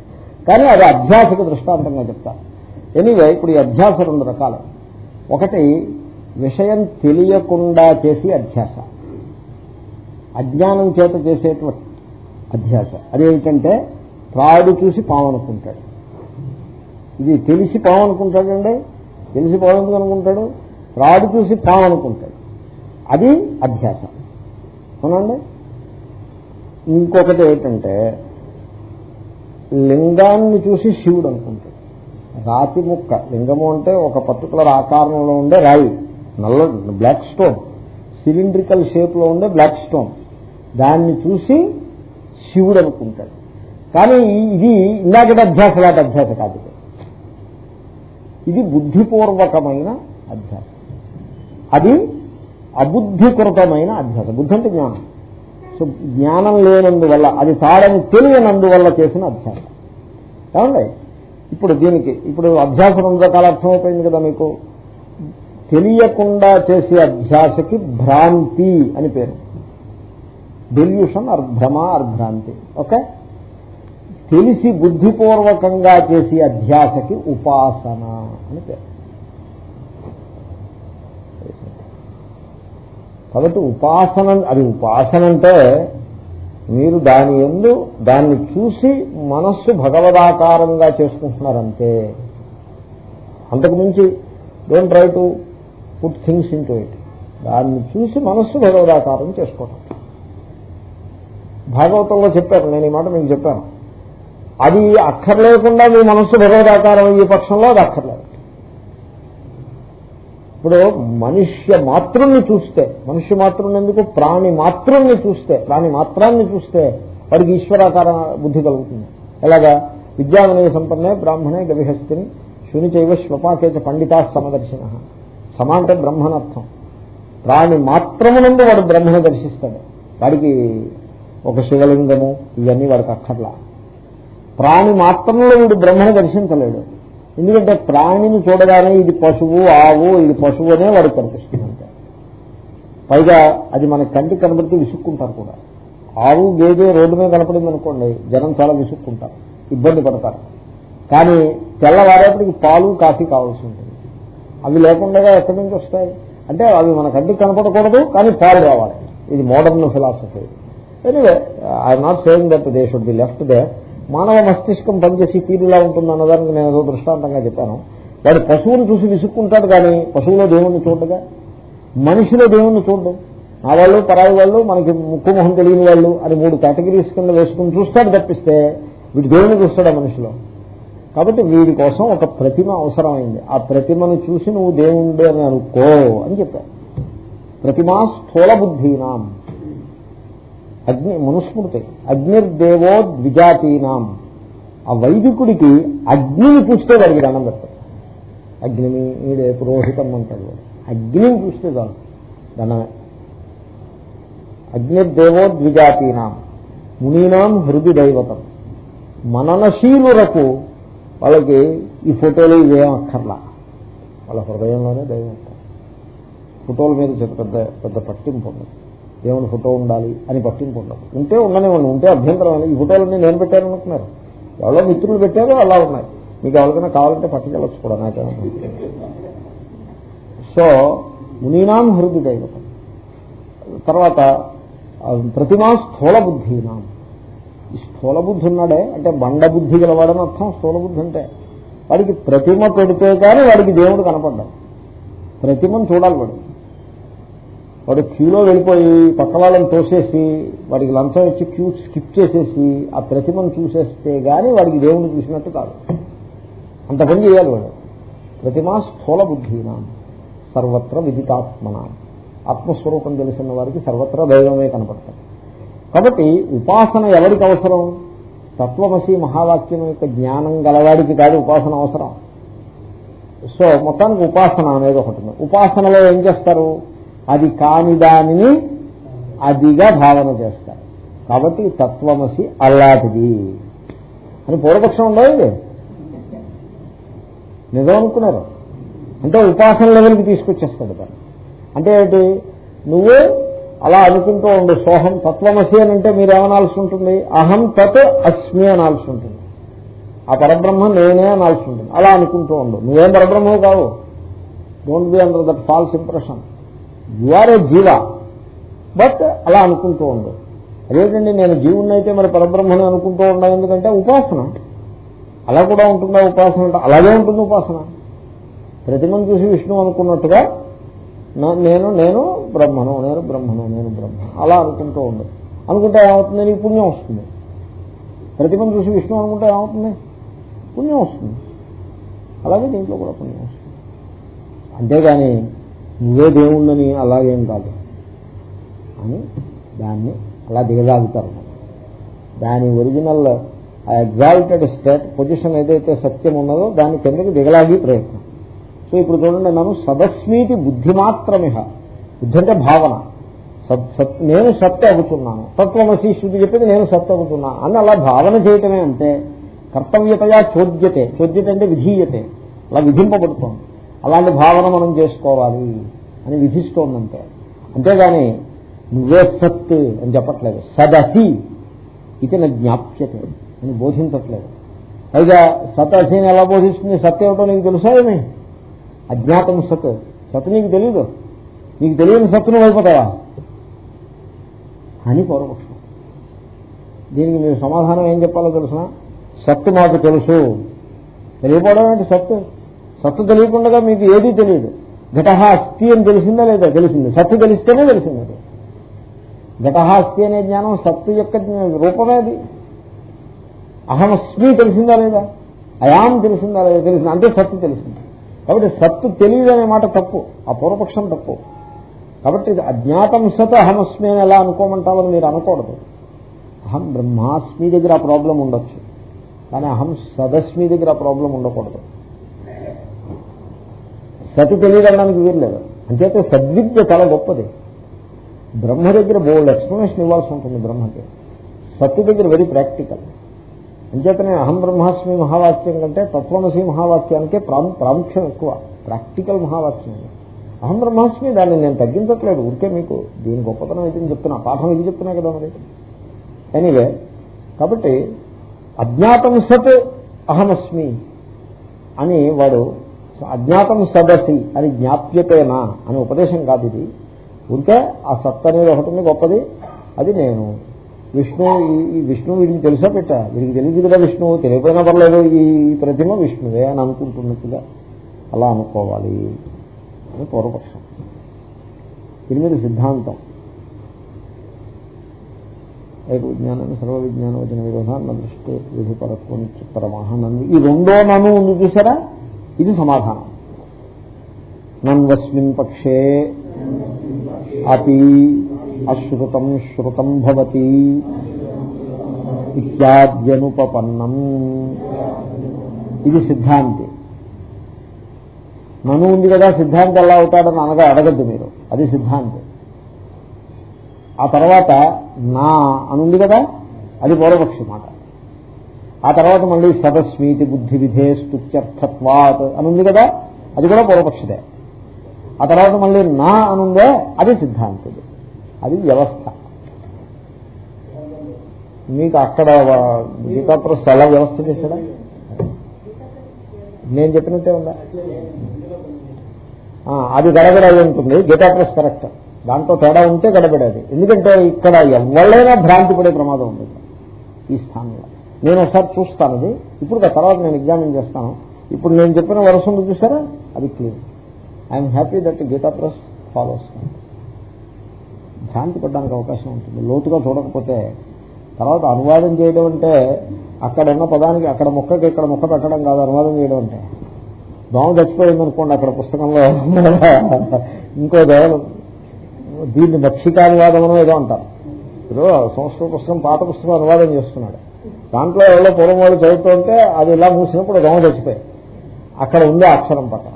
కానీ అది అభ్యాసకు దృష్టాంతంగా చెప్తారు. ఎనీవే ఇప్పుడు ఈ అధ్యాస రెండు రకాలు. ఒకటి విషయం తెలియకుండా చేసి అధ్యాస. అజ్ఞానం చేత చేసేటువంటి అధ్యాస. అదేమిటంటే త్రాడు చూసి పావనుకుంటాడు. ఇది తెలిసి పావనుకుంటాడండి? తెలిసి పావనుకు అనుకుంటాడు? త్రాడు చూసి పావనుకుంటాడు. అది అధ్యాస. అవునండి? ఇంకొకటి ఏంటంటే లింగాన్ని చూసి శివుడు అనుకుంటాడు. రాతి ముక్క. లింగము అంటే ఒక పర్టికులర్ ఆకారంలో ఉండే రాయి. నల్ల బ్లాక్ స్టోన్. సిలిండ్రికల్ షేప్లో ఉండే బ్లాక్ స్టోన్. దాన్ని చూసి శివుడు అనుకుంటాడు. కానీ ఇది ఇందాకటి అభ్యాస లాంటి అభ్యాస కాదు ఇది. బుద్ధిపూర్వకమైన అధ్యాస అది అబుద్ధికృతమైన అధ్యాస బుద్ధి అంటే జ్ఞానం. సో జ్ఞానం లేనందువల్ల అది తాడని తెలియనందువల్ల చేసిన అభ్యాసం ఏమండి? ఇప్పుడు దీనికి ఇప్పుడు అభ్యాసం రెండు రకాల అర్థమైపోయింది కదా మీకు? తెలియకుండా చేసే అభ్యాసకి భ్రాంతి అని పేరు. డెల్యూషన్ ఆర్ భ్రమ ఆర్ భ్రాంతి. ఓకే? తెలిసి బుద్ధిపూర్వకంగా చేసే అధ్యాసకి ఉపాసన అని పేరు. కాబట్టి ఉపాసన అది ఉపాసన అంటే మీరు దాని ఎందు దాన్ని చూసి మనస్సు భగవదాకారంగా చేసుకుంటున్నారంతే అంతకుమించి don't try to put things into it దాన్ని చూసి మనస్సు భగవదాకారం చేసుకోవటం. భాగవతంలో చెప్పారు నేను ఈ మాట మీకు చెప్పాను. అది అక్కర్లేకుండా మీ మనస్సు భగవదాకారం అయ్యే పక్షంలో అది అక్కర్లేదు. ఇప్పుడు మనుష్య మాతృల్ని చూస్తే మనుష్య మాతృని ఎందుకు? ప్రాణి మాతృల్ని చూస్తే ప్రాణి మాత్రాన్ని చూస్తే వాడికి ఈశ్వరాకార బుద్ధి కలుగుతుంది. ఎలాగా? విద్యావినయ సంపన్నే బ్రాహ్మణే గవిహస్తిని శుని చైవ శ్వపాకేత పండితా సమదర్శిన. సమ అంటే బ్రహ్మనర్థం. ప్రాణి మాత్రమునందు వాడు బ్రహ్మను దర్శిస్తాడు. వాడికి ఒక శివలింగము ఇవన్నీ వాడికి అక్కర్లా. ప్రాణి మాత్రంలో వీడు బ్రహ్మను దర్శించలేడు. ఎందుకంటే ప్రాణిని చూడగానే ఇది పశువు ఆవు ఇది పశువు అనే వాడికి కనిపిస్తుంది పైగా అది మన కంటికి కనబడితే విసుక్కుంటారు కూడా. ఆవు గేదె రోడ్డు మీద కనపడింది అనుకోండి జనం చాలా విసుక్కుంటారు ఇబ్బంది పడతారు. కానీ తెల్లవారేపటికి పాలు కాఫీ కావాల్సి ఉంటుంది. అవి లేకుండా ఎక్కడి నుంచి వస్తాయి? అంటే అవి మన కంటికి కనపడకూడదు కానీ పాలు రావాలి. ఇది modern philosophy. Anyway I'm not saying that they should be left they మానవ మస్తిష్కం పనిచేసి తీరులా ఉంటుంది అన్నదానికి నేను ఏదో దృష్టాంతంగా చెప్పాను. వాడు పశువుని చూసి విసుక్కుంటాడు కానీ పశువులో దేవుణ్ణి చూడగా మనిషిలో దేవుణ్ణి చూడడం. నా వాళ్ళు పరాయి వాళ్ళు మనకి ముక్కు మొహం తెలియని వాళ్ళు అని మూడు కేటగిరీస్ కింద వేసుకుని చూస్తాడు తప్పిస్తే వీడు దేవుని చూస్తాడా మనిషిలో? కాబట్టి వీడి కోసం ఒక ప్రతిమ అవసరమైంది. ఆ ప్రతిమను చూసి నువ్వు దేవుడు అని అనుకో అని చెప్పాను ప్రతిమా స్థూల బుద్ధీనాం. అగ్ని మనుస్మృతి అగ్నిర్దేవో ద్విజాతీనాం. ఆ వైదికుడికి అగ్నిని చూస్తే వాడికి దండం పెడతాడు. అగ్నిని వీడే పురోహితం అంటాడు. అగ్నిని చూస్తే చాలు. దండమే. అగ్నిర్దేవో ద్విజాతీనాం. మునీనాం హృది దైవతం. మననశీలులకు వాళ్ళకి ఈ ఫోటోలు ఇవేం అక్కర్లా. వాళ్ళ హృదయంలోనే దైవం ఫోటోల మీద పెద్ద పెద్ద పెద్ద పట్టింపు ఉండదు. దేవుని ఫోటో ఉండాలి అని పట్టింపు ఉండదు ఉంటే ఉండనివ్వండి ఉంటే అభ్యంతరం ఈ ఫోటోలన్నీ నేను పెట్టాను అనుకున్నారు ఎవరో మిత్రులు పెట్టారో అలా ఉన్నాయి. మీకు ఎవరికైనా కావాలంటే పట్టుకెళ్ళచ్చు కూడా నాకేమో సో మునీనాం హృది దైవతం. తర్వాత ప్రతిమా స్థూల బుద్ధినాం ఈ స్థూల బుద్ధి ఉన్నాడే అంటే బండ బుద్ధి గలవాడని అర్థం స్థూల బుద్ధి అంటే వాడికి ప్రతిమ పెడితే కానీ వాడికి దేవుడు కనపడ్డాడు. ప్రతిమను చూడాలి వాడు. వాడు క్యూలో వెళ్ళిపోయి పక్క వాళ్ళని తోసేసి వాడికి లంచం ఇచ్చి క్యూ స్కిప్ చేసేసి ఆ ప్రతిమను చూసేస్తే గానీ వాడికి దేవుణ్ణి చూసినట్టు కాదు. అంత పని చేయాలి వాడు. ప్రతిమా స్థూల బుద్ధినా సర్వత్ర విదితాత్మన. ఆత్మస్వరూపం తెలిసిన వారికి సర్వత్రా దైవమే కనపడతాయి కాబట్టి ఉపాసన ఎవరికి అవసరం? తత్వమసి మహావాక్యం యొక్క జ్ఞానం గలవాడికి కాదు ఉపాసన అవసరం. సో మొత్తానికి ఉపాసన అనేది ఒకటి. ఉపాసనలో ఏం చేస్తారు? అది కాని దానిని అదిగా భావన చేస్తారు. కాబట్టి తత్వమసి అల్లాటిది అని పూర్వపక్షం ఉండదు నిజం అనుకున్నారు. అంటే ఉపాసన లెవెల్కి తీసుకొచ్చేస్తాడు దాన్ని అంటే ఏంటి? నువ్వు అలా అనుకుంటూ ఉండు సోహం తత్వమసి అని అంటే మీరేమనాల్సి ఉంటుంది? అహం తత్ అస్మి అనాల్సి ఉంటుంది. ఆ పరబ్రహ్మ నేనే అనాల్సి ఉంటుంది. అలా అనుకుంటూ ఉండు. నువ్వేం పరబ్రహ్మవు కావు. Don't be under that false impression you are a jiva. But అలా అనుకుంటూ ఉండు. అదేంటండి నేను జీవుణ్ణి అయితే మరి పరబ్రహ్మని అనుకుంటూ ఉన్నా ఎందుకంటే ఉపాసన. అలా కూడా ఉంటుందా ఉపాసన అంటే? అలాగే ఉంటుంది ఉపాసన. ప్రతిమను చూసి విష్ణు అనుకున్నట్టుగా నేను నేను బ్రహ్మను నేను బ్రహ్మను నేను బ్రహ్మ అలా అనుకుంటూ ఉండు. అనుకుంటే ఏమవుతుంది? నీకు పుణ్యం వస్తుంది. ప్రతిమను చూసి విష్ణు అనుకుంటే ఏమవుతుంది? పుణ్యం వస్తుంది. అలాగే దీంట్లో కూడా పుణ్యం వస్తుంది. అంతేగాని నువ్వే దేవుణ్ణని అలాగేం కాదు. అని దాన్ని అలా దిగజాగుతారు. దాని ఒరిజినల్ ఆ ఎగ్జాల్టెడ్ స్టేట్ పొజిషన్ ఏదైతే సత్యం ఉన్నదో దాని కిందకి దిగలాగి ప్రయత్నం. సో ఇప్పుడు చూడండి నన్ను సదస్మీతి బుద్ధి మాత్రమిహ బుద్ధి అంటే భావన నేను సత్య అవుతున్నాను. తత్వమసి శుద్ధి చెప్పేది నేను సత్య అవుతున్నాను అని అలా భావన చేయటమే అంటే కర్తవ్యతయా చోద్యతే. చోద్యత అంటే విధీయతే. అలా విధింపబడుతోంది. అలాంటి భావన మనం చేసుకోవాలి అని విధిస్తోందంటే. అంతేగాని నువ్వే సత్ అని చెప్పట్లేదు. సదసి ఇది నా జ్ఞాప్యత అని బోధించట్లేదు. పైగా సత్ అసిని ఎలా బోధిస్తుంది? సత్ ఏమిటో నీకు తెలుసా ఏమి? అజ్ఞాతం సత్. సత్ నీకు తెలియదు నీకు తెలియని సత్తు నువ్వు అయిపోతావా అని పూర్వపక్షం దీనికి మీరు సమాధానం ఏం చెప్పాలో తెలుసిన సత్తు మాకు తెలుసు. తెలియపోవడం ఏంటి సత్తు? సత్తు తెలియకుండా మీకు ఏదీ తెలియదు. ఘటహ అస్థి అని తెలిసిందా లేదా? తెలిసింది. సత్తు తెలిస్తేనే తెలిసింది ఘటహ అస్థి అనే జ్ఞానం సత్తు యొక్క రూపమేది అహమస్మి తెలిసిందా లేదా? అయాం తెలిసిందా లేదా? తెలిసింది. అంటే సత్తు తెలిసింది. కాబట్టి సత్తు తెలియదు అనే మాట తప్పు. ఆ పూర్వపక్షం తప్పు. కాబట్టి అజ్ఞాతం సత్ అహమస్మి అని ఎలా అనుకోమంటామని మీరు అనకూడదు అహం బ్రహ్మాస్మి దగ్గర ఆ ప్రాబ్లం ఉండొచ్చు. కానీ అహం సదస్మి దగ్గర ఆ ప్రాబ్లం ఉండకూడదు. సతి తెలియదనడానికి వీరలేదు అంచేతే సద్విద్య చాలా గొప్పది. బ్రహ్మ దగ్గర బోల్డ్ ఎక్స్ప్లెనేషన్ ఇవ్వాల్సి ఉంటుంది బ్రహ్మకి. సత్తు దగ్గర వెరీ ప్రాక్టికల్ అంచేతనే అహం బ్రహ్మాస్మి మహావాక్యం కంటే తత్వమసి మహావాక్యానికే ప్రాముఖ్యం ఎక్కువ. ప్రాక్టికల్ మహావాక్యం అహం బ్రహ్మాస్మి దాన్ని నేను తగ్గించట్లేదు. ఉంటే మీకు దీని గొప్పతనం అయితే చెప్తున్నా. పాఠం ఇది చెప్తున్నా కదా మరి. ఎనీవే కాబట్టి అజ్ఞాతం సత్ అహమస్మి అని వాడు అజ్ఞాతం సదసి అని జ్ఞాప్యతేనా అని ఉపదేశం కాదు ఇది. ఉంటే ఆ సత్ అనేది ఒకటి గొప్పది. అది నేను. విష్ణు ఈ విష్ణు వీడికి తెలుసా పెట్ట? వీడికి తెలియదు కదా విష్ణువు తెలియకపోయినా పర్లేదు ఈ ప్రతిమ విష్ణువే అని అనుకుంటున్నట్టుగా అలా అనుకోవాలి అని పూర్వపక్షం. దీని మీద సిద్ధాంతం. ఏక విజ్ఞానం సర్వ విజ్ఞాన వచన విరోధాన్ని దృష్టి విధిపరత్వం చిత్తరమాహనంది ఈ రెండో నన్ను ఉంది చూసారా? ఇది సమాధానం. నన్వస్మిన్ పక్షే అతి అశ్రుతం శ్రుతం భవతి ఇత్యాద్యనుపన్నం ఇది సిద్ధాంతి. నన్ను ఉంది కదా సిద్ధాంతి ఎలా అవుతాడని అనగా అడగద్దు మీరు. అది సిద్ధాంతి. ఆ తర్వాత నా అనుంది కదా అది పూర్వపక్షి మాట. ఆ తర్వాత మళ్ళీ సదస్మీతి బుద్ధి విధే స్తుత్యర్థత్వాత్ అని ఉంది కదా అది కూడా పూర్వపక్షిదే. ఆ తర్వాత మళ్ళీ నా అనుందే అది సిద్ధాంతుడు. అది వ్యవస్థ. మీకు అక్కడ గీతాప్రస్థ ఎలా వ్యవస్థ చేశాడా? నేను చెప్పినట్టే ఉందా? ఆ, అది గడబడి అయి ఉంటుంది గీతాప్రస్ కరెక్ట్. దాంతో తేడా ఉంటే గడబడేది ఎందుకంటే ఇక్కడ ఎవరైనా భ్రాంతి పడే ప్రమాదం ఉంది ఈ స్థానంలో. నేను ఒకసారి చూస్తాను అది. ఇప్పుడు తర్వాత నేను ఎగ్జామిన్ చేస్తాను? ఇప్పుడు నేను చెప్పిన వరుస ఉంది చూసారా? అది clean I'm happy that Gita Press follows భ్రాంతి పడడానికి అవకాశం ఉంటుంది. లోతుగా చూడకపోతే తర్వాత అనువాదం చేయడం అంటే అక్కడ ఉన్న పదానికి అక్కడ మొక్కకి ఇక్కడ మొక్క పెట్టడం కాదు అనువాదం చేయడం అంటే. దోమ చచ్చిపోయింది అనుకోండి అక్కడ పుస్తకంలో. ఇంకో దేవ దీన్ని మక్షికానువాదం అనో ఏదో అంటారు. ఇప్పుడు సంస్కృత పుస్తకం పాత పుస్తకం అనువాదం చేస్తున్నాడు. దాంట్లో ఎవరో పూర్వం వాళ్ళు చదువుతుంటే అది ఇలా మూసినప్పుడు దోమ చచ్చిపోయాయి అక్కడ ఉండే అక్షరం పక్కన.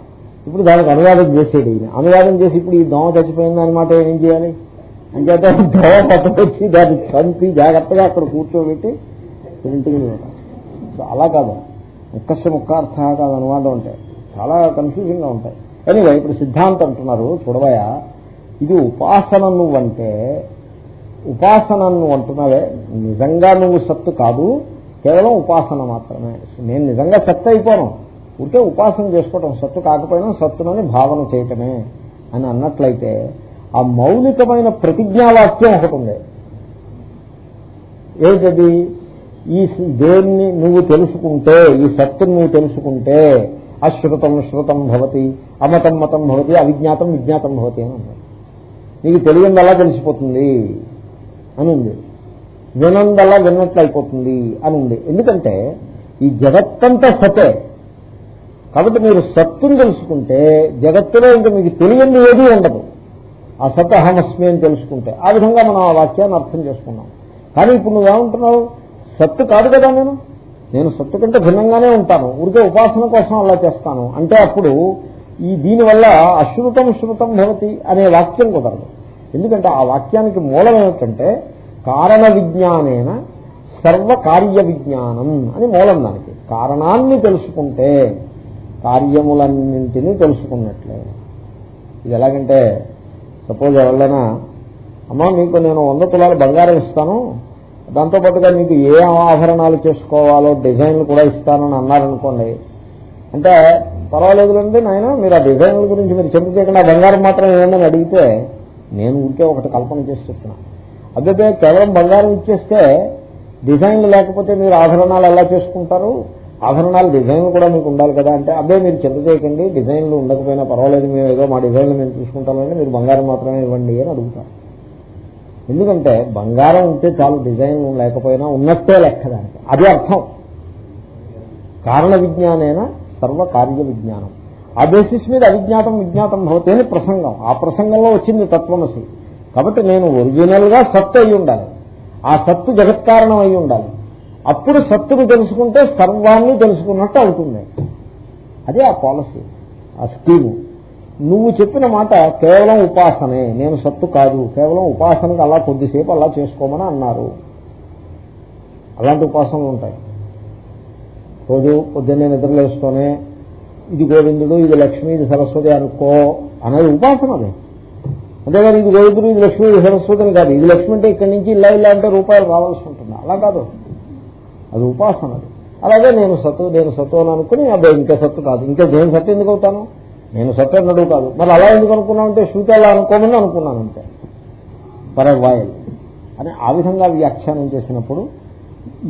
ఇప్పుడు దానికి అనువాదం చేసేది ఈయన. అనువాదం చేసి ఇప్పుడు ఈ దోమ చచ్చిపోయింది అనమాట ఏం చేయాలి? అంచేత దోమ పట్టుకొచ్చి దాన్ని చంపి జాగ్రత్తగా అక్కడ కూర్చోబెట్టి ప్రింటింగ్ సో అలా కాదు. ముక్కస్య ముక్కార్థ కాదు అనువాదం ఉంటాయి. చాలా కన్ఫ్యూజింగ్గా ఉంటాయి. ఎనివే ఇప్పుడు సిద్ధాంతం అంటున్నారు చూడవయా ఇది ఉపాసన నువ్వంటే ఉపాసన నువ్వు అంటున్నావే నిజంగా నువ్వు సత్తు కాదు కేవలం ఉపాసన మాత్రమే. నేను నిజంగా సత్తు అయిపోను. ఉంటే ఉపాసన చేసుకోవటం సత్తు కాకపోయినా సత్తునని భావన చేయటమే అని అన్నట్లయితే ఆ మౌలికమైన ప్రతిజ్ఞావాక్యం ఒకటి ఉంది. ఏంటది ఈ దేన్ని నువ్వు తెలుసుకుంటే ఈ సత్తుని నువ్వు తెలుసుకుంటే అశ్రుతం శృతం భవతి అమతం మతం భవతి అవిజ్ఞాతం విజ్ఞాతం భవతి అని అన్నారు. నీకు తెలియందలా తెలిసిపోతుంది. అని ఉంది. వినందలా విన్నట్లు అయిపోతుంది అని ఉంది. ఎందుకంటే ఈ జగత్తంతా సతే. కాబట్టి మీరు సత్తుని తెలుసుకుంటే జగత్తులో ఇంకా మీకు తెలియంది ఏదీ ఉండదు. ఆ సత్ అహమస్మి అని తెలుసుకుంటే. ఆ విధంగా మనం ఆ వాక్యాన్ని అర్థం చేసుకున్నాం. కానీ ఇప్పుడు నువ్వేమంటున్నావు? సత్తు కాదు కదా నేను? నేను సత్తు కంటే భిన్నంగానే ఉంటాను. ఊరికే ఉపాసన కోసం అలా చేస్తాను. అంటే అప్పుడు ఈ దీనివల్ల అశ్రుతం శృతం భవతి అనే వాక్యం కుదరదు. ఎందుకంటే ఆ వాక్యానికి మూలం ఏమిటంటే కారణ విజ్ఞానేన సర్వకార్య విజ్ఞానం అని మూలం దానికి. కారణాన్ని తెలుసుకుంటే కార్యములన్నింటినీ తెలుసుకున్నట్లే. ఇది ఎలాగంటే సపోజ్ ఎవరైనా అమ్మా మీకు నేను వంద తులాలు బంగారం ఇస్తాను. దాంతోపాటుగా మీకు ఏ ఆభరణాలు చేసుకోవాలో డిజైన్లు కూడా ఇస్తానని అన్నారనుకోండి అంటే పర్వాలేదులండి నాయన మీరు ఆ డిజైన్ల గురించి మీరు చెప్పు చేయకుండా బంగారం మాత్రం ఏమని అడిగితే నేను ఉంటే ఒకటి కల్పన చేసి చెప్తున్నా. అదే కేవలం బంగారం ఇచ్చేస్తే డిజైన్లు లేకపోతే మీరు ఆభరణాలు ఎలా చేసుకుంటారు? ఆభరణాలు డిజైన్లు కూడా మీకు ఉండాలి కదా అంటే అదే మీరు చింత చేయకండి. డిజైన్లు ఉండకపోయినా పర్వాలేదు మేము ఏదో మా డిజైన్లు మేము చూసుకుంటామంటే మీరు బంగారం మాత్రమే ఇవ్వండి అని అడుగుతారు. ఎందుకంటే బంగారం ఉంటే చాలు డిజైన్ లేకపోయినా ఉన్నట్టే లెక్క దానికి. అది అర్థం. కారణ విజ్ఞానేన సర్వకార్య విజ్ఞానం. ఆ బేసిస్ మీద అవిజ్ఞాతం విజ్ఞాతం భవతి అని ప్రసంగం. ఆ ప్రసంగంలో వచ్చింది తత్వమసి కాబట్టి నేను ఒరిజినల్గా సత్తు అయి ఉండాలి. ఆ సత్తు జగత్కారణం అయి ఉండాలి. అప్పుడు సత్తును తెలుసుకుంటే సర్వాన్ని తెలుసుకున్నట్టు అవుతుంది. అదే ఆ పాలసీ ఆ స్కీము నువ్వు చెప్పిన మాట కేవలం ఉపాసనే. నేను సత్తు కాదు. కేవలం ఉపాసనకు అలా కొద్దిసేపు అలా చేసుకోమని అన్నారు. అలాంటి ఉపాసనలు ఉంటాయి. రోజు పొద్దున్నే నిద్రలేస్తూనే ఇది గోవిందుడు ఇది లక్ష్మి ఇది సరస్వతి అనుకో అనేది ఉపాసన అది అంతేగాని ఇది గోవిందుడు ఇది లక్ష్మి ఇది సరస్వతి అని కాదు. ఇది లక్ష్మి అంటే ఇక్కడి నుంచి ఇలా ఇలా అంటే రూపాయలు రావాల్సి ఉంటుంది. అలా కాదు. అది ఉపాసన అది. అలాగే నేను సత్తు నేను సత్తు అని అనుకుని అదే ఇంకా సత్తు కాదు. ఇంకా నేను సత్తు ఎందుకు అవుతాను? నేను సత్తు అన్నడు కాదు. మరి అలా ఎందుకు అనుకున్నామంటే శృతి అలా అనుకోమని అనుకున్నాను అంతే. ఫర్ వాయల్ అని ఆ విధంగా వ్యాఖ్యానం చేసినప్పుడు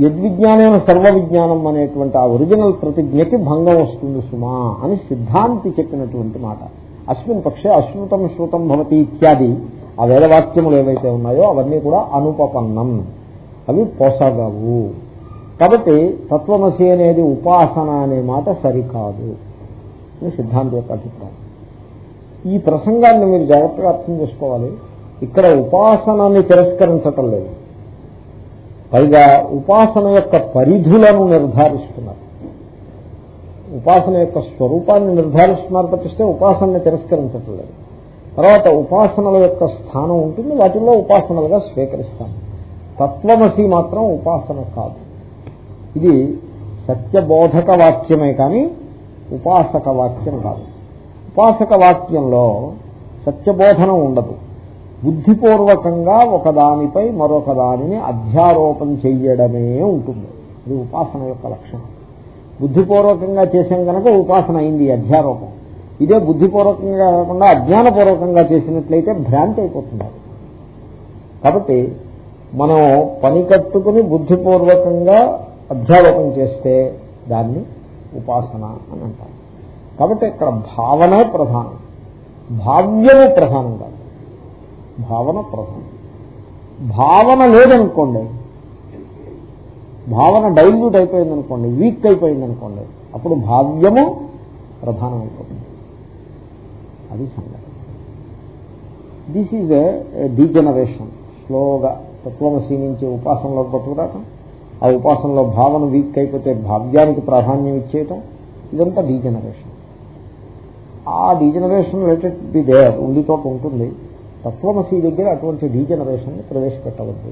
యద్విజ్ఞానైన సర్వ విజ్ఞానం అనేటువంటి ఆ ఒరిజినల్ ప్రతిజ్ఞకి భంగం వస్తుంది సుమా అని సిద్ధాంతి చెప్పినటువంటి మాట. అస్మిన్ పక్షే అశ్రుతం శ్రుతం భవతి ఇత్యాది. ఆ వేదవాక్యములు ఏవైతే ఉన్నాయో అవన్నీ కూడా అనుపపన్నం. అవి పోసగవు. కాబట్టి తత్వమసి అనేది ఉపాసన అనే మాట సరికాదు అని సిద్ధాంతి యొక్క అభిప్రాయం. ఈ ప్రసంగాన్ని మీరు జాగ్రత్తగా అర్థం చేసుకోవాలి. ఇక్కడ ఉపాసనని తిరస్కరించటం లేదు. పైగా ఉపాసన యొక్క పరిధులను నిర్ధారిస్తున్నారు. ఉపాసన యొక్క స్వరూపాన్ని నిర్ధారిస్తున్నారు తప్పిస్తే ఉపాసనని తిరస్కరించటం లేదు తర్వాత ఉపాసనల యొక్క స్థానం ఉంటుంది వాటిల్లో ఉపాసనలుగా స్వీకరిస్తాను తత్వమసి మాత్రం ఉపాసన కాదు. ఇది సత్యబోధక వాక్యమే కానీ ఉపాసక వాక్యం కాదు. ఉపాసక వాక్యంలో సత్యబోధనం ఉండదు. బుద్ధిపూర్వకంగా ఒకదానిపై మరొక దానిని అధ్యారోపణ చెయ్యడమే ఉంటుంది. ఇది ఉపాసన యొక్క లక్షణం. బుద్ధిపూర్వకంగా చేసాం కనుక ఉపాసన అయింది అధ్యారోపం. ఇదే బుద్ధిపూర్వకంగా కాకుండా అజ్ఞానపూర్వకంగా చేసినట్లయితే భ్రాంతి అయిపోతుంది. కాబట్టి మనం పని కట్టుకుని బుద్ధిపూర్వకంగా అధ్యారోపణ చేస్తే దాన్ని ఉపాసన అని అంటారు. కాబట్టి ఇక్కడ భావనే ప్రధానం. భావ్యము ప్రధానం భావన ప్రధానం భావన లేదనుకోండి భావన డైల్యూట్ అయిపోయింది అనుకోండి వీక్ అయిపోయింది అనుకోండి అప్పుడు భావ్యము ప్రధానం అయిపోతుంది అది సంగతి. దిస్ ఈజ్ ఏ డీజనరేషన్ స్లోగా తత్వమసీ నుంచి ఉపాసనలో పట్టుకురావటం ఆ ఉపాసనలో భావన వీక్ అయిపోతే భావ్యానికి ప్రాధాన్యం ఇచ్చేయటం ఇదంతా డీజనరేషన్ ఆ డీజనరేషన్ రిలేటెడ్ బి దేర్ ఉండి చోట ఉంటుంది. తత్వమసీ దగ్గర అటువంటి డీజనరేషన్ ప్రవేశపెట్టవద్దు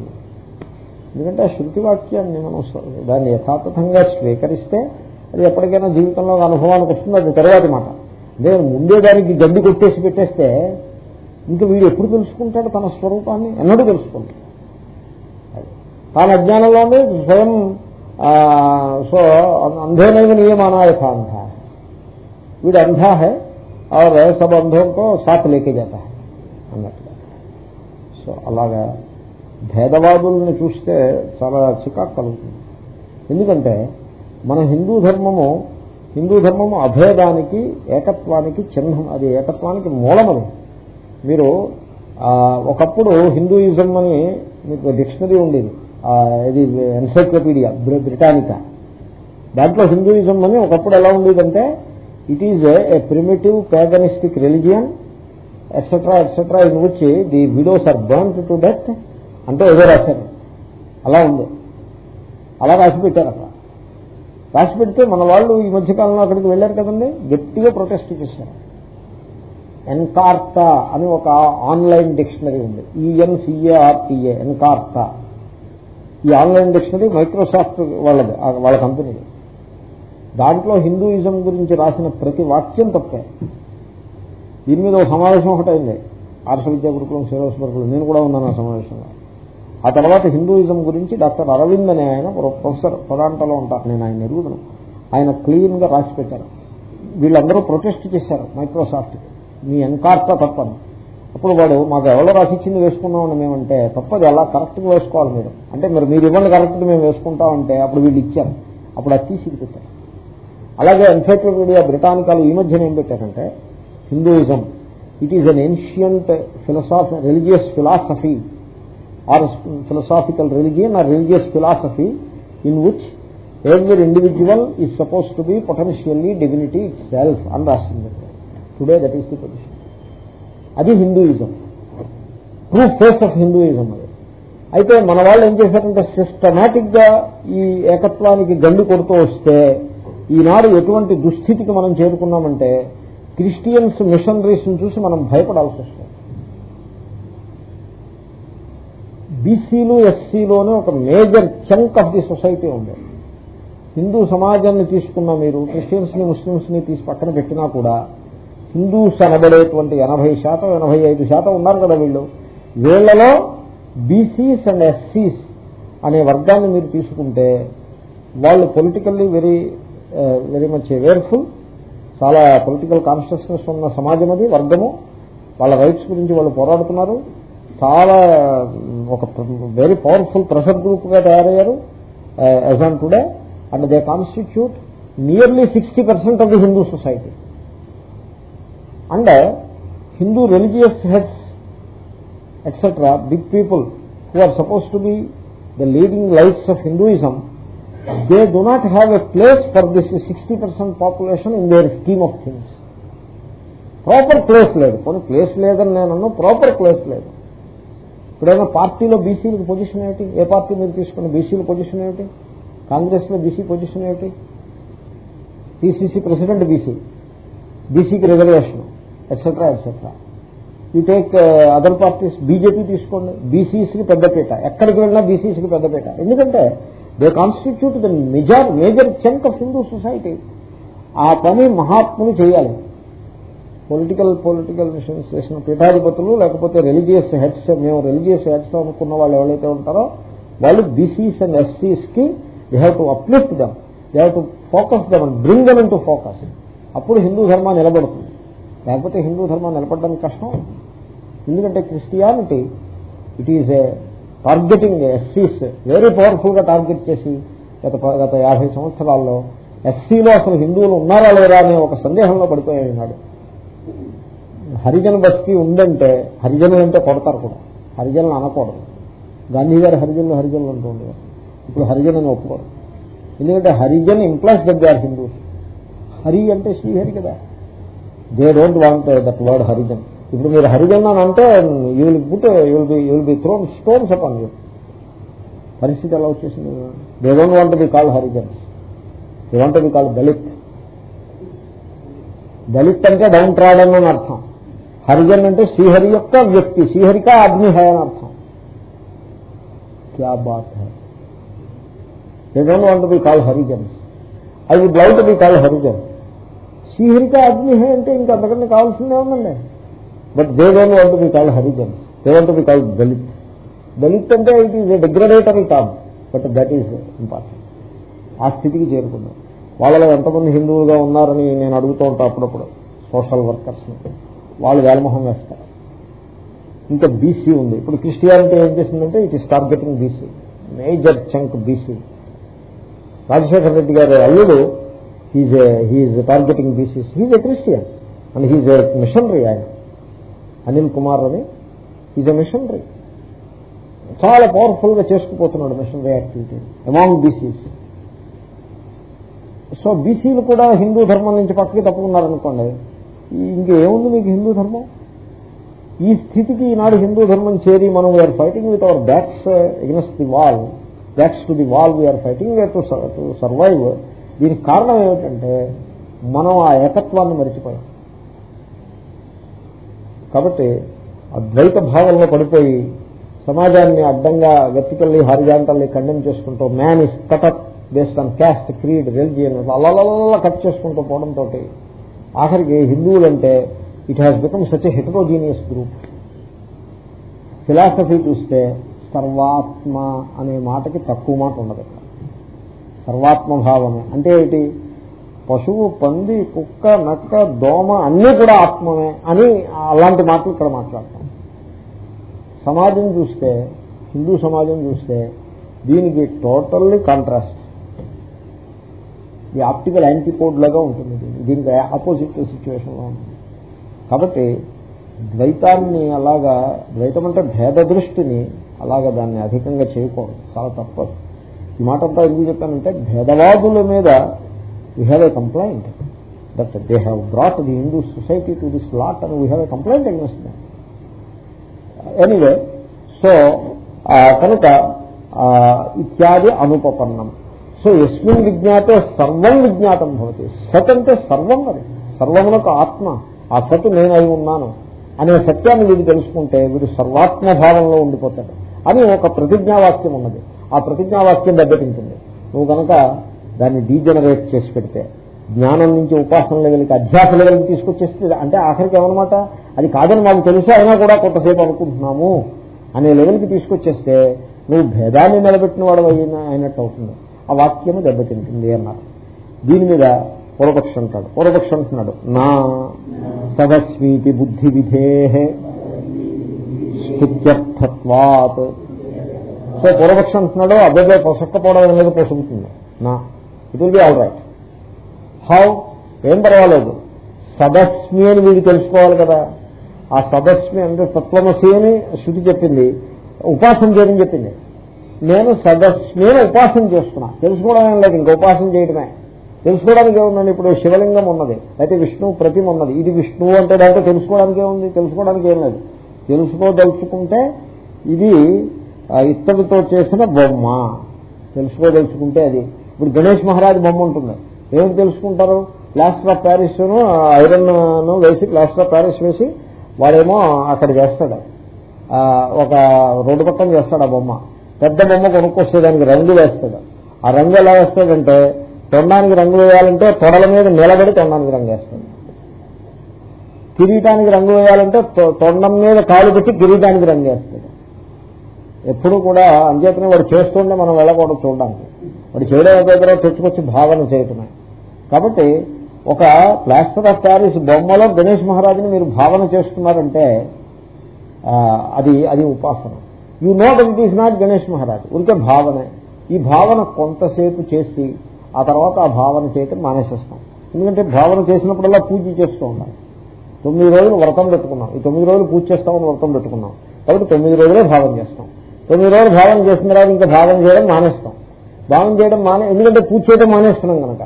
ఎందుకంటే ఆ శృతి వాక్యాన్ని మనం దాన్ని యథాతథంగా స్వీకరిస్తే అది ఎప్పటికైనా జీవితంలో అనుభవానికి వస్తుంది అది తర్వాతి మాట అదే ముందే దానికి గడ్డి కొట్టేసి పెట్టేస్తే ఇంకా వీడు ఎప్పుడు తెలుసుకుంటాడు తన స్వరూపాన్ని ఎన్నడూ తెలుసుకుంటాడు తాను అజ్ఞానంలోనే స్వయం సో అంధేనైవ నియమానాయక అంధ వీడు అంధా హై और सब अंधों को साथ लेके जाता है అన్నట్టుగా సో అలాగా భేదవాదుల్ని చూస్తే చాలా చికాకు కలుగుతుంది. ఎందుకంటే మన హిందూ ధర్మము హిందూ ధర్మము అభేదానికి ఏకత్వానికి చిహ్నం అది ఏకత్వానికి మూలమని మీరు ఒకప్పుడు హిందూయిజం అని మీకు డిక్షనరీ ఉండేది. ఇది ఎన్సైక్లోపీడియా బ్రిటానికా. దాంట్లో హిందూయిజం అని ఒకప్పుడు ఎలా ఉండేదంటే it is a primitive paganistic religion etcetera etcetera in వచ్చి the widows are burn to death అంటే ఏదో రాశారు. అలా ఉంది. అలా రాసి పెట్టారు అక్కడ. రాసి పెడితే మన వాళ్ళు ఈ మధ్యకాలంలో అక్కడికి వెళ్ళారు కదండి గట్టిగా ప్రొటెస్ట్ చేశారు. ఎన్కార్తా అని ఒక ఆన్లైన్ డిక్షనరీ ఉంది. ఈఎన్సిఏఆర్టీఏ ఎన్కార్తా. ఈ ఆన్లైన్ డిక్షనరీ మైక్రోసాఫ్ట్ వాళ్ళది వాళ్ళ కంపెనీది. దాంట్లో హిందూయిజం గురించి రాసిన ప్రతి వాక్యం తప్పే. దీని మీద ఒక సమావేశం ఒకటి అయింది. ఆర్ష విద్యా గురుకులం శ్రీనివాస నేను కూడా ఉన్నాను ఆ సమావేశంలో. ఆ తర్వాత హిందూయిజం గురించి డాక్టర్ అరవింద్ అనే ఆయన ప్రొఫెసర్ పొరాంటలో ఉంటారు. నేను ఆయన ఎరుగుదను ఆయన క్లీన్గా రాసి పెట్టారు. వీళ్ళందరూ ప్రొటెస్ట్ చేశారు మైక్రోసాఫ్ట్ మీ ఎన్కార్తా తప్పని. అప్పుడు వాడు మాకు ఎవరో రాసిచ్చింది వేసుకున్నామని మేమంటే తప్పది. ఎలా కరెక్ట్గా వేసుకోవాలి మీరు? అంటే మీరు మీరు ఇవ్వండి కరెక్ట్గా మేము వేసుకుంటామంటే అప్పుడు వీళ్ళు ఇచ్చారు. అప్పుడు అది తీసి పెట్టారు. అలాగే ఎన్సైక్లోపీడియా బ్రిటానికాలు ఈ మధ్యన ఏం పెట్టారంటే Hinduism it is an ancient philosophy religious philosophy or philosophical religion or religious philosophy in which every individual is suppose to be potentially divinity itself అని రాసింది today that is the position అది Hinduism true face of Hinduism అది. అయితే మన వాళ్ళు ఏం చేశారంటే సిస్టమేటిక్గా ఈ ఏకత్వానికి గండి కొడుతూ వస్తే ఈనాడు ఎటువంటి దుస్థితికి మనం చేరుకున్నామంటే క్రిస్టియన్స్ మిషనరీస్ చూసి మనం భయపడాల్సి వస్తుంది. బీసీలు ఎస్సీలోనే ఒక major chunk of the society ఉంది. హిందూ సమాజాన్ని తీసుకున్న మీరు క్రిస్టియన్స్ని ముస్లింస్ని తీసి పక్కన పెట్టినా కూడా హిందూస్ అనబడేటువంటి ఎనభై శాతం ఎనభై ఐదు శాతం ఉన్నారు కదా వీళ్ళు. వీళ్ళలో బీసీస్ అండ్ ఎస్సీస్ అనే వర్గాన్ని మీరు తీసుకుంటే వాళ్ళు politically very very much awareful చాలా పొలిటికల్ కాన్షియస్నెస్ ఉన్న సమాజం అది వర్గము. వాళ్ళ రైట్స్ గురించి వాళ్ళు పోరాడుతున్నారు. చాలా ఒక వెరీ పవర్ఫుల్ ప్రెషర్ గ్రూప్గా తయారయ్యారు as on today and they constitute nearly sixty percent of the Hindu society and Hindu religious heads etcetera big people who are suppose to be the leading lights of Hinduism they do not have a place for this sixty percent population in their scheme of things proper place లేదు. కొన్ని ప్లేస్ లేదని నేను ప్రాపర్ ప్లేస్ లేదు. ఇప్పుడైనా పార్టీలో బీసీలకు పొజిషన్ ఏమిటి? ఏ పార్టీ మీరు తీసుకున్న బీసీల పొజిషన్ ఏమిటి? కాంగ్రెస్లో బీసీ పొజిషన్ ఏమిటి? పిసిసి ప్రెసిడెంట్ బీసీ బీసీకి రిజర్వేషన్ ఎట్సెట్రా ఎట్సెట్రా ఈ టేక్ అదర్ పార్టీస్ బీజేపీ తీసుకోండి. బీసీస్కి పెద్దపీట ఎక్కడికి వెళ్ళినా బీసీస్కి పెద్దపీట ఎందుకంటే they constitute the major major chunk of Hindu society ఆ పని మహాత్ములు చేయాలి. పొలిటికల్ పొలిటికల్ మిషన్స్ చేసిన పీఠాధిపతులు లేకపోతే రిలీజియస్ హెడ్స్ మేము రిలీజియస్ హెడ్స్ అనుకున్న వాళ్ళు ఎవరైతే ఉంటారో వాళ్ళు BCs and ఎస్సీస్కి they have to uplift them they have to focus them and bring them to focus అప్పుడు హిందూ ధర్మం నిలబడుతుంది. లేకపోతే హిందూ ధర్మం నిలబడడానికి కష్టం. ఎందుకంటే Christianity it is a targeting ఎస్సీస్ very పవర్ఫుల్గా టార్గెట్ చేసి గత గత యాభై సంవత్సరాల్లో ఎస్సీలో అసలు హిందువులు ఉన్నారా లేరా అనే ఒక సందేహంలో పడిపోయాడు హరిజన్ బస్తీ ఉందంటే హరిజనులు అంటే కొడతారు కూడా. హరిజనులు అనకూడదు. గాంధీ గారు హరిజనులు హరిజనులు అంటూ ఉండేవారు. ఇప్పుడు హరిజన్ అని ఒప్పుకోరు. ఎందుకంటే హరిజన్ ఇంప్లాస్ దగ్గర హిందూస్ హరి అంటే శ్రీహరి కదా. They don't want that word Harijan. ఇప్పుడు మీరు హరిజన్ అని అంటే you will put you'll be you'll be thrown stones upon you పరిస్థితి ఎలా వచ్చేసింది? They don't want be call Harijan they want be call Dalit. Dalit అంటే డౌన్ ట్రాడన్ అని అర్థం. హరిజన్ అంటే శ్రీహరి యొక్క వ్యక్తి. శ్రీహరిక ఆద్మీ హై అని అర్థం. క్యా బాత్ high? They don't want be call Harijan I would love to be call Harijan శ్రీహరిక ఆద్మీ హై అంటే ఇంకా అంతకంటే కావాల్సిందే ఉందండి but they don't want be call Harijan they want be call Dalit Dalit అంటే it is degradatory term but that is important ఆ స్థితికి చేరుకున్నాం. వాళ్ళలో ఎంతమంది హిందువులుగా ఉన్నారని నేను అడుగుతూ ఉంటాను అప్పుడప్పుడు. సోషల్ వర్కర్స్ వాళ్ళు వేలమొహం వేస్తారు. ఇంకా బీసీ ఉంది. ఇప్పుడు క్రిస్టియానిటీ ఏం చేసిందంటే it is targeting BC major chunk BC Rajasekhara Reddy గారి అల్లుడు he's he's targeting BCs he's a Christian and he's a missionary ఆయన. అనిల్ కుమార్ అని ఈజ్ ఎ మిషనరీ చాలా పవర్ఫుల్గా చేసుకుపోతున్నాడు missionary activity among BCs so బీసీలు కూడా హిందూ ధర్మం నుంచి పక్కకి తప్పుకున్నారనుకోండి ఇంకేముంది మీకు హిందూ ధర్మం? ఈ స్థితికి ఈనాడు హిందూ ధర్మం చేరి మనం we're fighting with our backs against the wall backs to the wall we're fighting to survive దీనికి కారణం ఏమిటంటే మనం ఆ ఏకత్వాన్ని మరిచిపోయాం. కాబట్టి అద్వైత భావంలో పడిపోయి సమాజాన్ని అడ్డంగా వెర్టికల్లీ హారిజాంటల్లీ కండెమ్ చేసుకుంటూ man is cut up based on caste creed religion అలా కట్ చేసుకుంటూ పోవడంతో ఆఖరికి హిందువులంటే it has become such heterogeneous group philosophy చూస్తే సర్వాత్మ అనే మాటకి తక్కువ మాట ఉండదు. సర్వాత్మ భావమే అంటే ఏంటి? పశువు పంది కుక్క నక్క దోమ అన్నీ కూడా ఆత్మమే అని అలాంటి మాటలు ఇక్కడ మాట్లాడతాం. సమాజం చూస్తే హిందూ సమాజం చూస్తే దీనికి టోటల్లీ కాంట్రాస్ట్. ఈ ఆప్టికల్ యాంటీపోడ్ లాగా ఉంటుంది దీనికి. ఆపోజిట్ సిచ్యువేషన్లో ఉంటుంది. కాబట్టి ద్వైతాన్ని అలాగా ద్వైతం అంటే భేద దృష్టిని అలాగా దాన్ని అధికంగా చేయకూడదు. చాలా తప్పదు. ఈ మాట అంతా ఎందుకు చెప్పానంటే భేదవాదుల మీద we have a complaint that they have brought the Hindu society to this lot అని we have a complaint against that anyway so కనుక uh, ఇత్యాది అనుపపన్నం. సో ఎస్మిన్ విజ్ఞాతే సర్వం విజ్ఞాతం భవతి. సత్ అంటే సర్వం అది. సర్వమునకు ఆత్మ. ఆ సత్ నేను అయి ఉన్నాను. అనే సత్యాన్ని వీడు తెలుసుకుంటే వీడు సర్వాత్మ భావంలో ఉండిపోతాడు. అని ఒక ప్రతిజ్ఞావాక్యం ఉన్నది. ఆ ప్రతిజ్ఞావాక్యం దెబ్బతింటుంది. నువ్వు కనుక దాన్ని డీజనరేట్ చేసి పెడితే జ్ఞానం నుంచి ఉపాసన లెవెల్కి అధ్యాస లెవెల్కి తీసుకొచ్చేస్తే అంటే ఆఖరికి ఏమన్నమాట? అది కాదని మాకు తెలుసు? అయినా కూడా కొంతసేపు అనుకుంటున్నాము అనే లెవెల్కి తీసుకొచ్చేస్తే నువ్వు భేదాన్ని నిలబెట్టిన వాడు అయిన అయినట్టు అవుతుంది. ఆ వాక్యము దెబ్బతింటుంది అన్నారు. దీని మీద పూర్వపక్షం అంటాడు. పూర్వపక్షం అంటున్నాడు. నా సదస్వీతి బుద్ధి విధే స్థుత్యర్థత్వాత్. సో పూర్వపక్షం అంటున్నాడు అబ్బాయి పొసక్కపోవడం అనేది పోసుకుంటుంది. నా it will be all right how ఏం పర్వాలేదు. సదస్మి అని వీడు తెలుసుకోవాలి కదా. ఆ సదస్మి అంటే తత్వమసి అని శృతి చెప్పింది. ఉపాసన చేయడం చెప్పింది. నేను సదస్మి అని ఉపాసన చేస్తున్నా. తెలుసుకోవడం ఏం లేదు. ఇంకా ఉపాసన చేయడమే తెలుసుకోవడానికి ఏముందండి? ఇప్పుడు శివలింగం ఉన్నది. అయితే విష్ణు ప్రతిమ ఉన్నది. ఇది విష్ణువు అంటే దాంట్లో తెలుసుకోవడానికి ఏముంది? తెలుసుకోవడానికి ఏం లేదు. తెలుసుకోదలుచుకుంటే ఇది ఇత్తడితో చేసిన బొమ్మ. తెలుసుకోదలుచుకుంటే అది. ఇప్పుడు గణేష్ మహారాజ్ బొమ్మ ఉంటుంది. ఏమి తెలుసుకుంటారు? ప్లాస్టర్ ఆఫ్ ప్యారిస్ ఐరన్ వేసి ప్లాస్టర్ ఆఫ్ ప్యారిస్ వేసి వాడేమో అక్కడ చేస్తాడు. ఒక రోడ్డు పక్కన చేస్తాడు ఆ బొమ్మ. పెద్ద బొమ్మ కొనుక్కొస్తే దానికి రంగు వేస్తాడు. ఆ రంగు ఎలా వేస్తాడంటే తొండానికి రంగు వేయాలంటే తొడల మీద నిలబడి తొండానికి రంగు వేస్తాడు. కిరీటానికి రంగు వేయాలంటే తొ- తొండం మీద కాలు పెట్టి కిరీటానికి రంగు వేస్తాడు. ఎప్పుడు కూడా అంచేతనే వాడు చేస్తుంటే మనం వెళ్ళకూడదు చూడడానికి. వాడు చేయడం దగ్గర తెచ్చుకొచ్చి భావన చేయటమే. కాబట్టి ఒక ప్లాస్టర్ ఆఫ్ ప్యారిస్ బొమ్మలో గణేష్ మహారాజుని మీరు భావన చేస్తున్నారంటే అది అది ఉపాసన. You know that it is not Ganesh Maharaj. ఉరికే భావనే. ఈ భావన కొంతసేపు చేసి ఆ తర్వాత ఆ భావన చేయటం మానేసేస్తాం. ఎందుకంటే భావన చేసినప్పుడల్లా పూజ చేస్తూ ఉండాలి. తొమ్మిది రోజులు వ్రతం పెట్టుకున్నాం. ఈ తొమ్మిది రోజులు పూజ చేస్తామని వ్రతం పెట్టుకున్నాం. కాబట్టి తొమ్మిది రోజులే భావన చేస్తాం. తొమ్మిది రోజులు భావన చేసిన తర్వాత ఇంకా భావన చేయడం మానేస్తాం. భావన చేయడం మానే ఎందుకంటే పూజ చేయడం మానేస్తున్నాం కనుక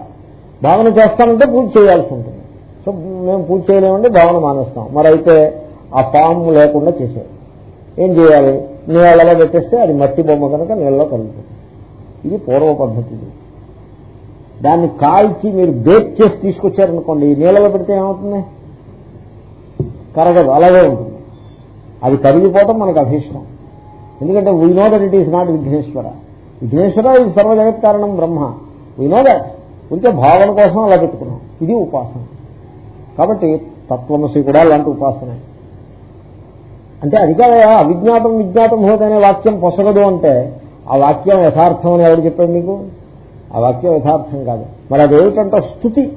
భావన చేస్తామంటే పూజ చేయాల్సి ఉంటుంది. సో మేము పూజ చేయలేమంటే భావన మానేస్తాం. మరి అయితే ఆ ఫామ్ లేకుండా చేసేది ఏం చేయాలి? నీళ్ళలో పెట్టేస్తే అది మట్టి బొమ్మ కనుక నీళ్ళలో కలుగుతుంది ఇది పూర్వ పద్ధతి దాన్ని కాల్చి మీరు బేక్ చేసి తీసుకొచ్చారనుకోండి నీళ్ళలో పెడితే ఏమవుతుంది? కరగదు. అలాగే ఉంటుంది. అది కరిగిపోవటం మనకు అభిష్టం. ఎందుకంటే we know that it is not Vighneshwara. Vighneshwara ఇది సర్వ జగత్ కారణం బ్రహ్మ. వీ నో దట్ ఉంటే భావన కోసం అలా పెట్టుకున్నాం ఇది ఉపాసన. కాబట్టి తత్వమసి కూడా అలాంటి ఉపాసనే. అంటే అది కాదయా అవిజ్ఞాతం విజ్ఞాతం హోదనే వాక్యం పొసగదు అంటే ఆ వాక్యం యథార్థం అని ఎవరు చెప్పాడు నీకు ఆ వాక్యం యథార్థం కాదు. మరి అదేమిటంటే స్థుతి?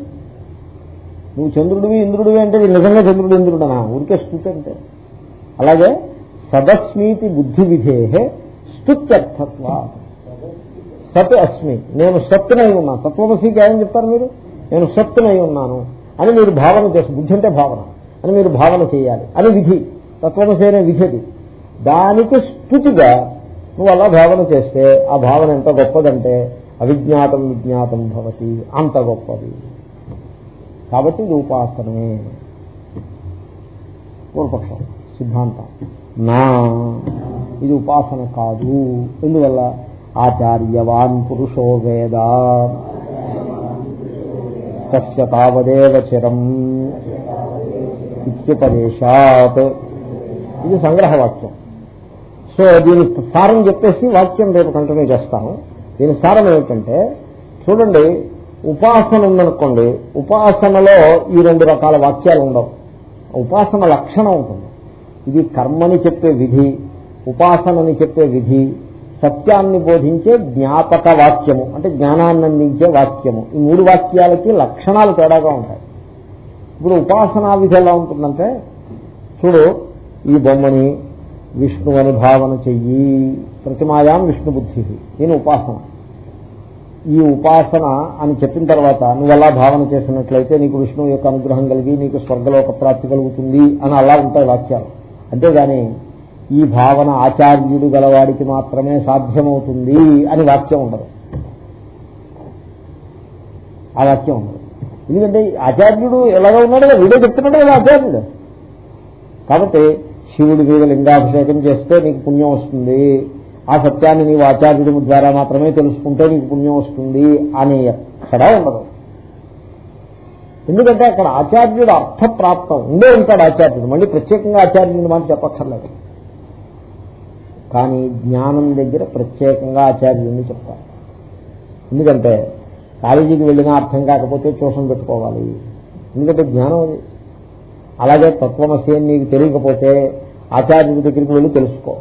నువ్వు చంద్రుడివి ఇంద్రుడివి అంటే నిజంగా చంద్రుడు ఇంద్రుడనా? ఊరికే స్థుతి అంటే. అలాగే సదస్మీతి బుద్ధి విధేహే స్థుత్యర్థత్వ సత్ అస్మి. నేను సత్తునై ఉన్నాను. తత్వమసీకి ఏమని చెప్తారు మీరు? నేను సత్తునై ఉన్నాను అని మీరు భావన చేస్తారు బుద్ధి అంటే భావన అని మీరు భావన చేయాలి. అని విధి. తత్వమసి అనే విధి దానికి స్థుతిగా నువ్వు అలా భావన చేస్తే ఆ భావన ఎంత గొప్పదంటే అవిజ్ఞాతం విజ్ఞాతం భవతి. అంత గొప్పది. కాబట్టి ఇది ఉపాసనమే. పూర్వపక్షం. సిద్ధాంతం. నా. ఇది ఉపాసన కాదు. ఎందువల్ల? ఆచార్యవాన్ పురుషో వేద. తస్య తావదేవ చిరం ఇత్యుపదేశాత్. ఇది సంగ్రహవాక్యం. సో దీని సారం చెప్పేసి వాక్యం రేపు కంటిన్యూ చేస్తాను. దీని సారం ఏమిటంటే చూడండి ఉపాసన ఉందనుకోండి ఉపాసనలో ఈ రెండు రకాల వాక్యాలు ఉండవు. ఉపాసన లక్షణం ఉంటుంది. ఇది కర్మని చెప్పే విధి ఉపాసనని చెప్పే విధి సత్యాన్ని బోధించే జ్ఞాపక వాక్యము అంటే జ్ఞానాన్ని అందించే వాక్యము. ఈ మూడు వాక్యాలకి లక్షణాలు తేడాగా ఉంటాయి. ఇప్పుడు ఉపాసనా విధి ఎలా ఉంటుందంటే చూడు ఈ బొమ్మని విష్ణు అని భావన చెయ్యి ప్రతిమాయాం విష్ణు బుద్ధి నేను ఉపాసన. ఈ ఉపాసన అని చెప్పిన తర్వాత నువ్వు అలా భావన చేసినట్లయితే నీకు విష్ణువు యొక్క అనుగ్రహం కలిగి నీకు స్వర్గలోక ప్రాప్తి కలుగుతుంది అని అలా ఉంటాయి వాక్యాలు. అంతేగాని ఈ భావన ఆచార్యుడు గలవాడికి మాత్రమే సాధ్యమవుతుంది అని వాక్యం ఉండదు. ఆ వాక్యం ఉండదు. ఎందుకంటే ఆచార్యుడు ఎలాగ ఉన్నాడు కదా వీడే చెప్తున్నాడు కదా ఆచార్యుడు. కాబట్టి శివుడి మీద లింగాభిషేకం చేస్తే నీకు పుణ్యం వస్తుంది. ఆ సత్యాన్ని నీవు ఆచార్యుడి ద్వారా మాత్రమే తెలుసుకుంటే నీకు పుణ్యం వస్తుంది అని ఎక్కడా ఉండదు. ఎందుకంటే అక్కడ ఆచార్యుడు అర్థప్రాప్తం. ఉండే ఉంటాడు ఆచార్యుడు. మళ్ళీ ప్రత్యేకంగా ఆచార్యుడి మాట చెప్పక్కర్లేదు. కానీ జ్ఞానం దగ్గర ప్రత్యేకంగా ఆచార్యుడిని చెప్తారు. ఎందుకంటే కాలేజీకి వెళ్ళినా అర్థం కాకపోతే ట్యూషన్ పెట్టుకోవాలి. ఎందుకంటే జ్ఞానం అది. అలాగే తత్వమసి నీకు తెలియకపోతే ఆచార్యుడి దగ్గరికి వెళ్ళి తెలుసుకో.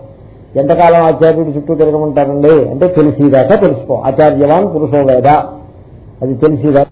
ఎంతకాలం ఆచార్యుడి చుట్టూ తిరగమంటారండి? అంటే తెలిసిదాకా తెలుసుకో. ఆచార్యవాన్ పురుషో వేద. అది తెలిసిదా